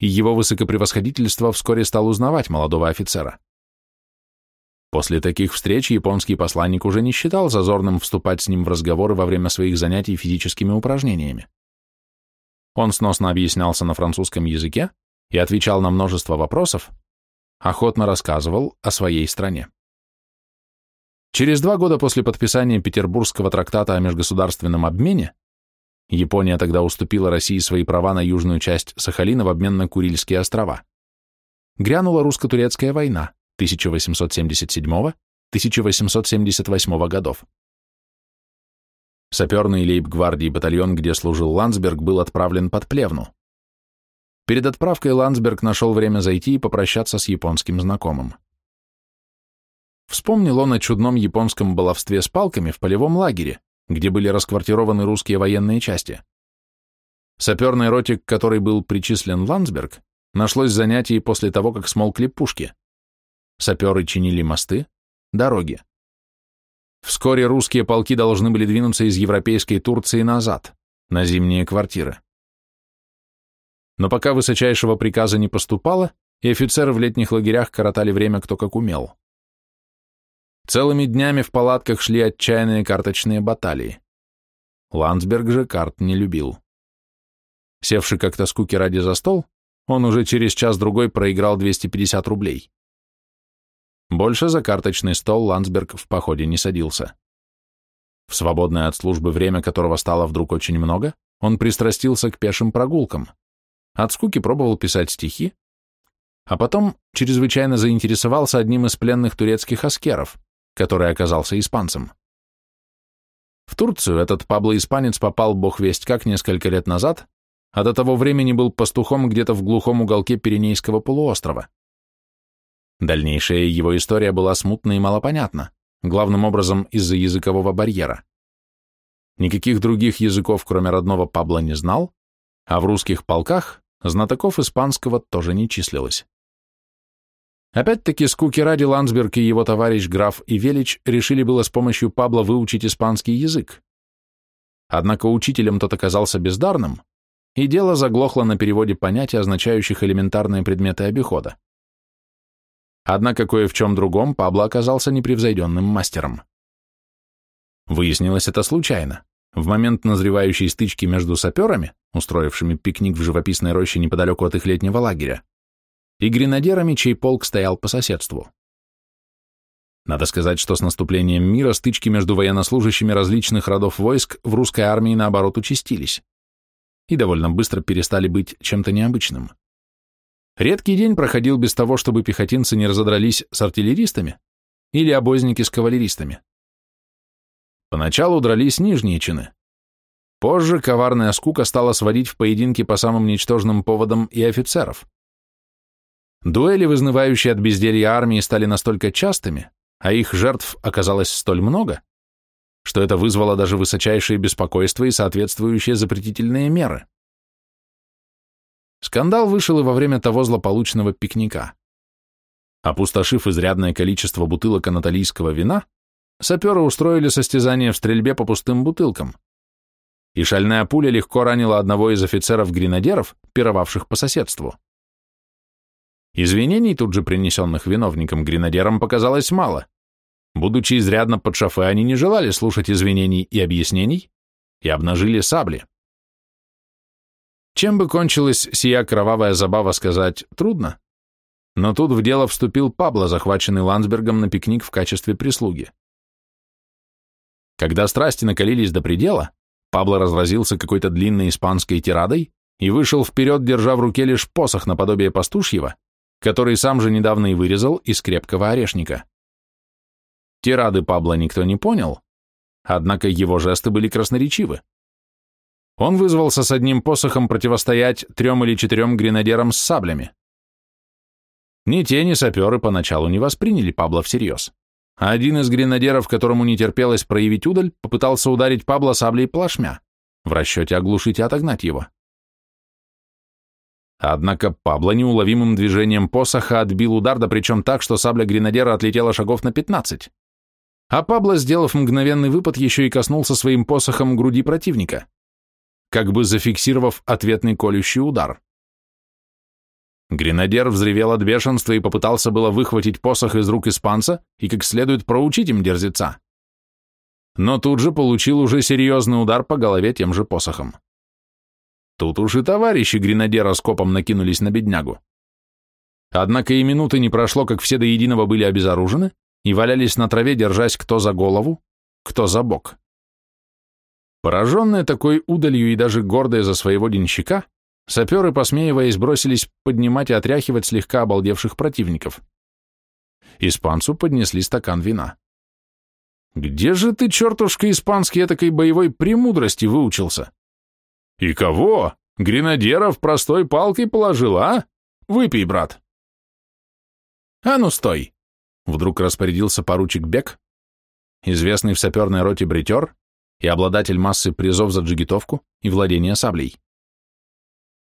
и его высокопревосходительство вскоре стал узнавать молодого офицера. После таких встреч японский посланник уже не считал зазорным вступать с ним в разговоры во время своих занятий физическими упражнениями. Он сносно объяснялся на французском языке, и отвечал на множество вопросов, охотно рассказывал о своей стране. Через два года после подписания Петербургского трактата о межгосударственном обмене Япония тогда уступила России свои права на южную часть Сахалина в обмен на Курильские острова. Грянула русско-турецкая война 1877-1878 годов. Саперный лейб-гвардии батальон, где служил Ландсберг, был отправлен под Плевну. Перед отправкой Ландсберг нашел время зайти и попрощаться с японским знакомым. Вспомнил он о чудном японском баловстве с палками в полевом лагере, где были расквартированы русские военные части. Саперной роте, к которой был причислен Ландсберг, нашлось занятие после того, как смолкли пушки. Саперы чинили мосты, дороги. Вскоре русские полки должны были двинуться из европейской Турции назад, на зимние квартиры. Но пока высочайшего приказа не поступало, и офицеры в летних лагерях коротали время кто как умел. Целыми днями в палатках шли отчаянные карточные баталии. Ландсберг же карт не любил. Севший как-то скуки ради за стол, он уже через час-другой проиграл 250 рублей. Больше за карточный стол Ландсберг в походе не садился. В свободное от службы время, которого стало вдруг очень много, он пристрастился к пешим прогулкам. От скуки пробовал писать стихи, а потом чрезвычайно заинтересовался одним из пленных турецких аскеров, который оказался испанцем. В Турцию этот Пабло-испанец попал бог весть как несколько лет назад, а до того времени был пастухом где-то в глухом уголке Пиренейского полуострова. Дальнейшая его история была смутна и малопонятна, главным образом из-за языкового барьера. Никаких других языков, кроме родного Пабло, не знал, а в русских полках знатоков испанского тоже не числилось. Опять-таки, скуки ради Ландсберг и его товарищ граф Ивелич решили было с помощью Пабло выучить испанский язык. Однако учителем тот оказался бездарным, и дело заглохло на переводе понятий, означающих элементарные предметы обихода. Однако кое в чем другом Пабло оказался непревзойденным мастером. Выяснилось это случайно. В момент назревающей стычки между саперами, устроившими пикник в живописной роще неподалеку от их летнего лагеря, и гренадерами, чей полк стоял по соседству. Надо сказать, что с наступлением мира стычки между военнослужащими различных родов войск в русской армии, наоборот, участились и довольно быстро перестали быть чем-то необычным. Редкий день проходил без того, чтобы пехотинцы не разодрались с артиллеристами или обозники с кавалеристами. Поначалу дрались нижние чины. Позже коварная скука стала сводить в поединки по самым ничтожным поводам и офицеров. Дуэли, вызнывающие от безделья армии, стали настолько частыми, а их жертв оказалось столь много, что это вызвало даже высочайшее беспокойство и соответствующие запретительные меры. Скандал вышел и во время того злополучного пикника. Опустошив изрядное количество бутылок анатолийского вина, саперы устроили состязание в стрельбе по пустым бутылкам, и шальная пуля легко ранила одного из офицеров-гренадеров, пировавших по соседству. Извинений, тут же принесенных виновникам гренадерам, показалось мало. Будучи изрядно под шофе, они не желали слушать извинений и объяснений и обнажили сабли. Чем бы кончилась сия кровавая забава, сказать трудно. Но тут в дело вступил Пабло, захваченный Ландсбергом на пикник в качестве прислуги. Когда страсти накалились до предела, Пабло разразился какой-то длинной испанской тирадой и вышел вперед, держа в руке лишь посох наподобие пастушьего, который сам же недавно и вырезал из крепкого орешника. Тирады Пабло никто не понял, однако его жесты были красноречивы. Он вызвался с одним посохом противостоять трем или четырем гренадерам с саблями. Ни те, ни саперы поначалу не восприняли Пабло всерьез. Один из гренадеров, которому не терпелось проявить удаль, попытался ударить Пабло саблей плашмя, в расчете оглушить и отогнать его. Однако Пабло неуловимым движением посоха отбил удар, да причем так, что сабля гренадера отлетела шагов на пятнадцать. А Пабло, сделав мгновенный выпад, еще и коснулся своим посохом груди противника, как бы зафиксировав ответный колющий удар. Гренадер взревел от бешенства и попытался было выхватить посох из рук испанца и как следует проучить им дерзеца. Но тут же получил уже серьезный удар по голове тем же посохом. Тут уж и товарищи гренадера скопом накинулись на беднягу. Однако и минуты не прошло, как все до единого были обезоружены, и валялись на траве, держась кто за голову, кто за бок. Пораженные такой удалью и даже гордые за своего денщика, саперы, посмеиваясь, бросились поднимать и отряхивать слегка обалдевших противников. Испанцу поднесли стакан вина. «Где же ты, чертушка испанский, этакой боевой премудрости выучился?» «И кого? Гренадеров простой палкой положил, а? Выпей, брат!» «А ну, стой!» Вдруг распорядился поручик Бек, известный в саперной роте бритер и обладатель массы призов за джигитовку и владение саблей.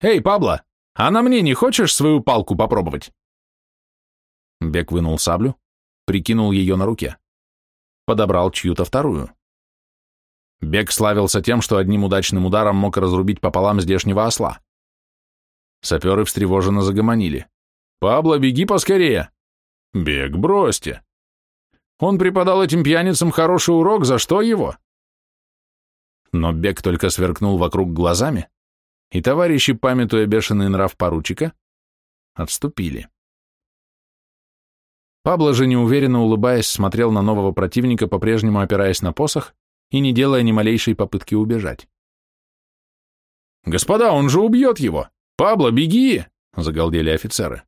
«Эй, Пабло, а на мне не хочешь свою палку попробовать?» Бек вынул саблю, прикинул ее на руке. Подобрал чью-то вторую. Бек славился тем, что одним удачным ударом мог разрубить пополам здешнего осла. Саперы встревоженно загомонили. «Пабло, беги поскорее!» «Бег, бросьте!» «Он преподал этим пьяницам хороший урок, за что его?» Но Бек только сверкнул вокруг глазами, и товарищи, памятуя бешеный нрав поручика, отступили. Пабло же, неуверенно улыбаясь, смотрел на нового противника, по-прежнему опираясь на посох и не делая ни малейшей попытки убежать. «Господа, он же убьет его! Пабло, беги!» — загалдели офицеры.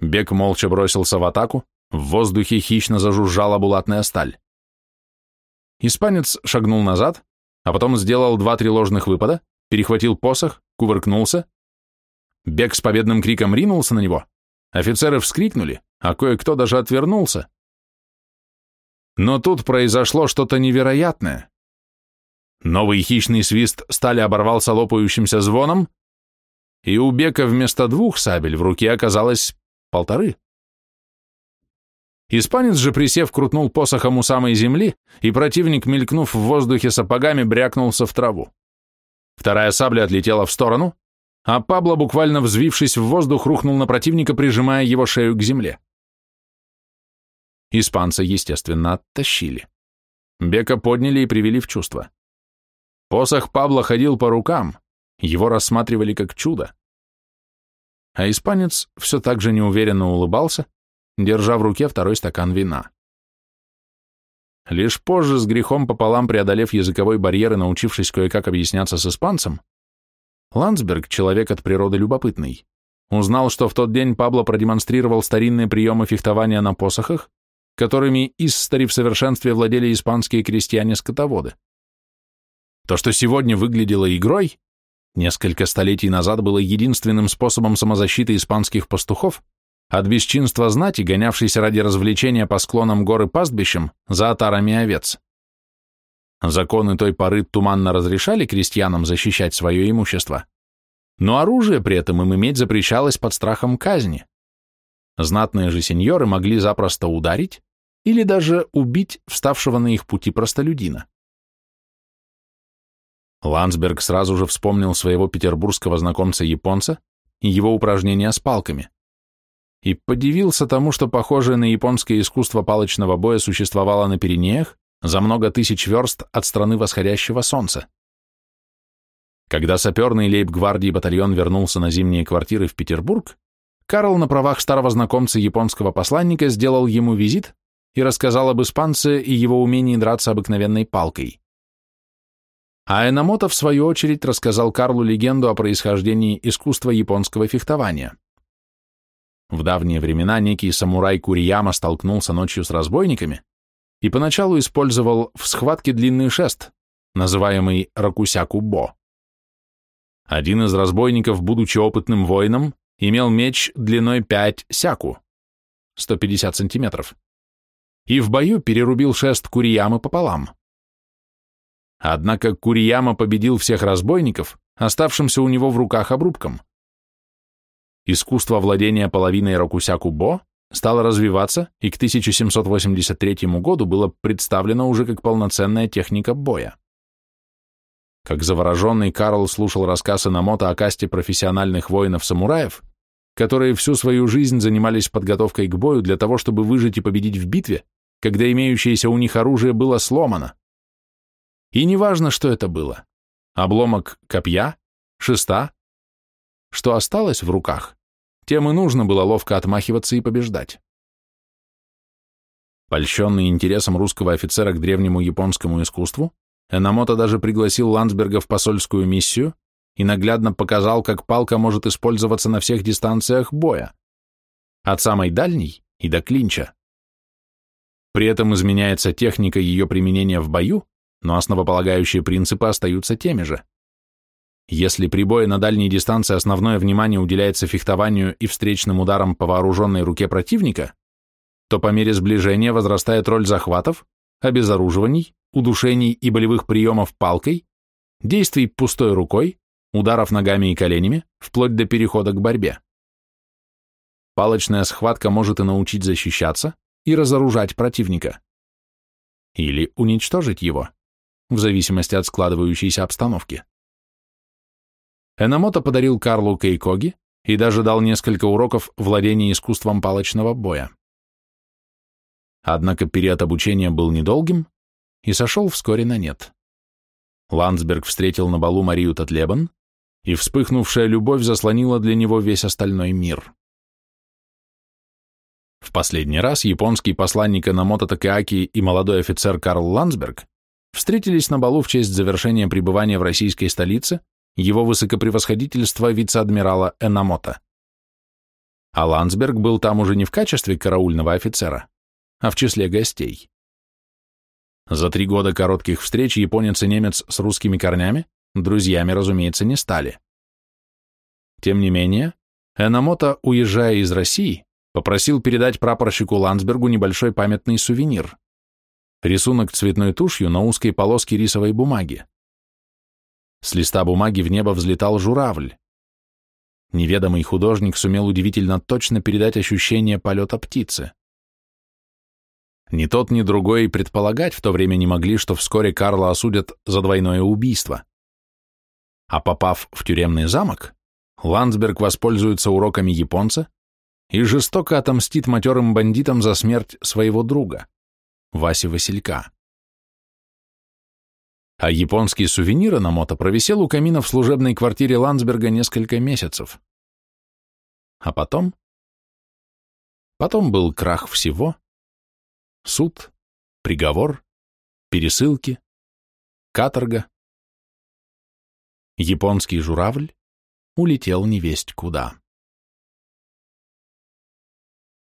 Бек молча бросился в атаку, в воздухе хищно зажужжала булатная сталь. Испанец шагнул назад, а потом сделал два-три ложных выпада, перехватил посох, кувыркнулся. Бег с победным криком ринулся на него. Офицеры вскрикнули, а кое-кто даже отвернулся. Но тут произошло что-то невероятное. Новый хищный свист стали оборвался лопающимся звоном, и у Бека вместо двух сабель в руке оказалось полторы. Испанец же, присев, крутнул посохом у самой земли, и противник, мелькнув в воздухе сапогами, брякнулся в траву. Вторая сабля отлетела в сторону, а Пабло, буквально взвившись в воздух, рухнул на противника, прижимая его шею к земле. Испанца, естественно, оттащили. Бека подняли и привели в чувство. Посох Пабло ходил по рукам, его рассматривали как чудо. А испанец все так же неуверенно улыбался, держа в руке второй стакан вина. Лишь позже, с грехом пополам преодолев языковой барьер и научившись кое-как объясняться с испанцем, Ландсберг, человек от природы любопытный, узнал, что в тот день Пабло продемонстрировал старинные приемы фехтования на посохах, которыми истори в совершенстве владели испанские крестьяне-скотоводы. То, что сегодня выглядело игрой, несколько столетий назад было единственным способом самозащиты испанских пастухов, от бесчинства знати, гонявшейся ради развлечения по склонам горы пастбищем за отарами овец. Законы той поры туманно разрешали крестьянам защищать свое имущество, но оружие при этом им иметь запрещалось под страхом казни. Знатные же сеньоры могли запросто ударить или даже убить вставшего на их пути простолюдина. Ландсберг сразу же вспомнил своего петербургского знакомца-японца и его упражнения с палками и подивился тому, что похожее на японское искусство палочного боя существовало на Пиренеях за много тысяч верст от страны восходящего солнца. Когда саперный лейб-гвардии батальон вернулся на зимние квартиры в Петербург, Карл на правах старого знакомца японского посланника сделал ему визит и рассказал об испанце и его умении драться обыкновенной палкой. А Энамото, в свою очередь, рассказал Карлу легенду о происхождении искусства японского фехтования. В давние времена некий самурай Курияма столкнулся ночью с разбойниками и поначалу использовал в схватке длинный шест, называемый ракусяку-бо. Один из разбойников, будучи опытным воином, имел меч длиной 5 сяку, 150 сантиметров, и в бою перерубил шест Куриямы пополам. Однако Курияма победил всех разбойников, оставшимся у него в руках обрубком. Искусство владения половиной рокусяку-бо стало развиваться и к 1783 году было представлено уже как полноценная техника боя. Как завороженный Карл слушал рассказ Инамото о касте профессиональных воинов-самураев, которые всю свою жизнь занимались подготовкой к бою для того, чтобы выжить и победить в битве, когда имеющееся у них оружие было сломано. И неважно, что это было – обломок копья, шеста, что осталось в руках, тем и нужно было ловко отмахиваться и побеждать. Польщенный интересом русского офицера к древнему японскому искусству, Энамото даже пригласил Ландсберга в посольскую миссию и наглядно показал, как палка может использоваться на всех дистанциях боя, от самой дальней и до клинча. При этом изменяется техника ее применения в бою, но основополагающие принципы остаются теми же. Если при бое на дальней дистанции основное внимание уделяется фехтованию и встречным ударам по вооруженной руке противника, то по мере сближения возрастает роль захватов, обезоруживаний, удушений и болевых приемов палкой, действий пустой рукой, ударов ногами и коленями, вплоть до перехода к борьбе. Палочная схватка может и научить защищаться, и разоружать противника. Или уничтожить его, в зависимости от складывающейся обстановки. Энамото подарил Карлу Кейкоги и даже дал несколько уроков владения искусством палочного боя. Однако период обучения был недолгим и сошел вскоре на нет. Ландсберг встретил на балу Марию Татлебан, и вспыхнувшая любовь заслонила для него весь остальной мир. В последний раз японский посланник Энамото Такеаки и молодой офицер Карл Ландсберг встретились на балу в честь завершения пребывания в российской столице его высокопревосходительства вице-адмирала Энамото. А Ландсберг был там уже не в качестве караульного офицера, а в числе гостей. За три года коротких встреч японец и немец с русскими корнями друзьями, разумеется, не стали. Тем не менее, Энамото, уезжая из России, попросил передать прапорщику Ландсбергу небольшой памятный сувенир – рисунок цветной тушью на узкой полоске рисовой бумаги. С листа бумаги в небо взлетал журавль. Неведомый художник сумел удивительно точно передать ощущение полета птицы. Ни тот, ни другой и предполагать в то время не могли, что вскоре Карла осудят за двойное убийство. А попав в тюремный замок, Ландсберг воспользуется уроками японца и жестоко отомстит матерым бандитам за смерть своего друга, Васи Василька. А японский сувенир на мото провисел у камина в служебной квартире Ландсберга несколько месяцев. А потом? Потом был крах всего, суд, приговор, пересылки, каторга. Японский журавль улетел невесть куда.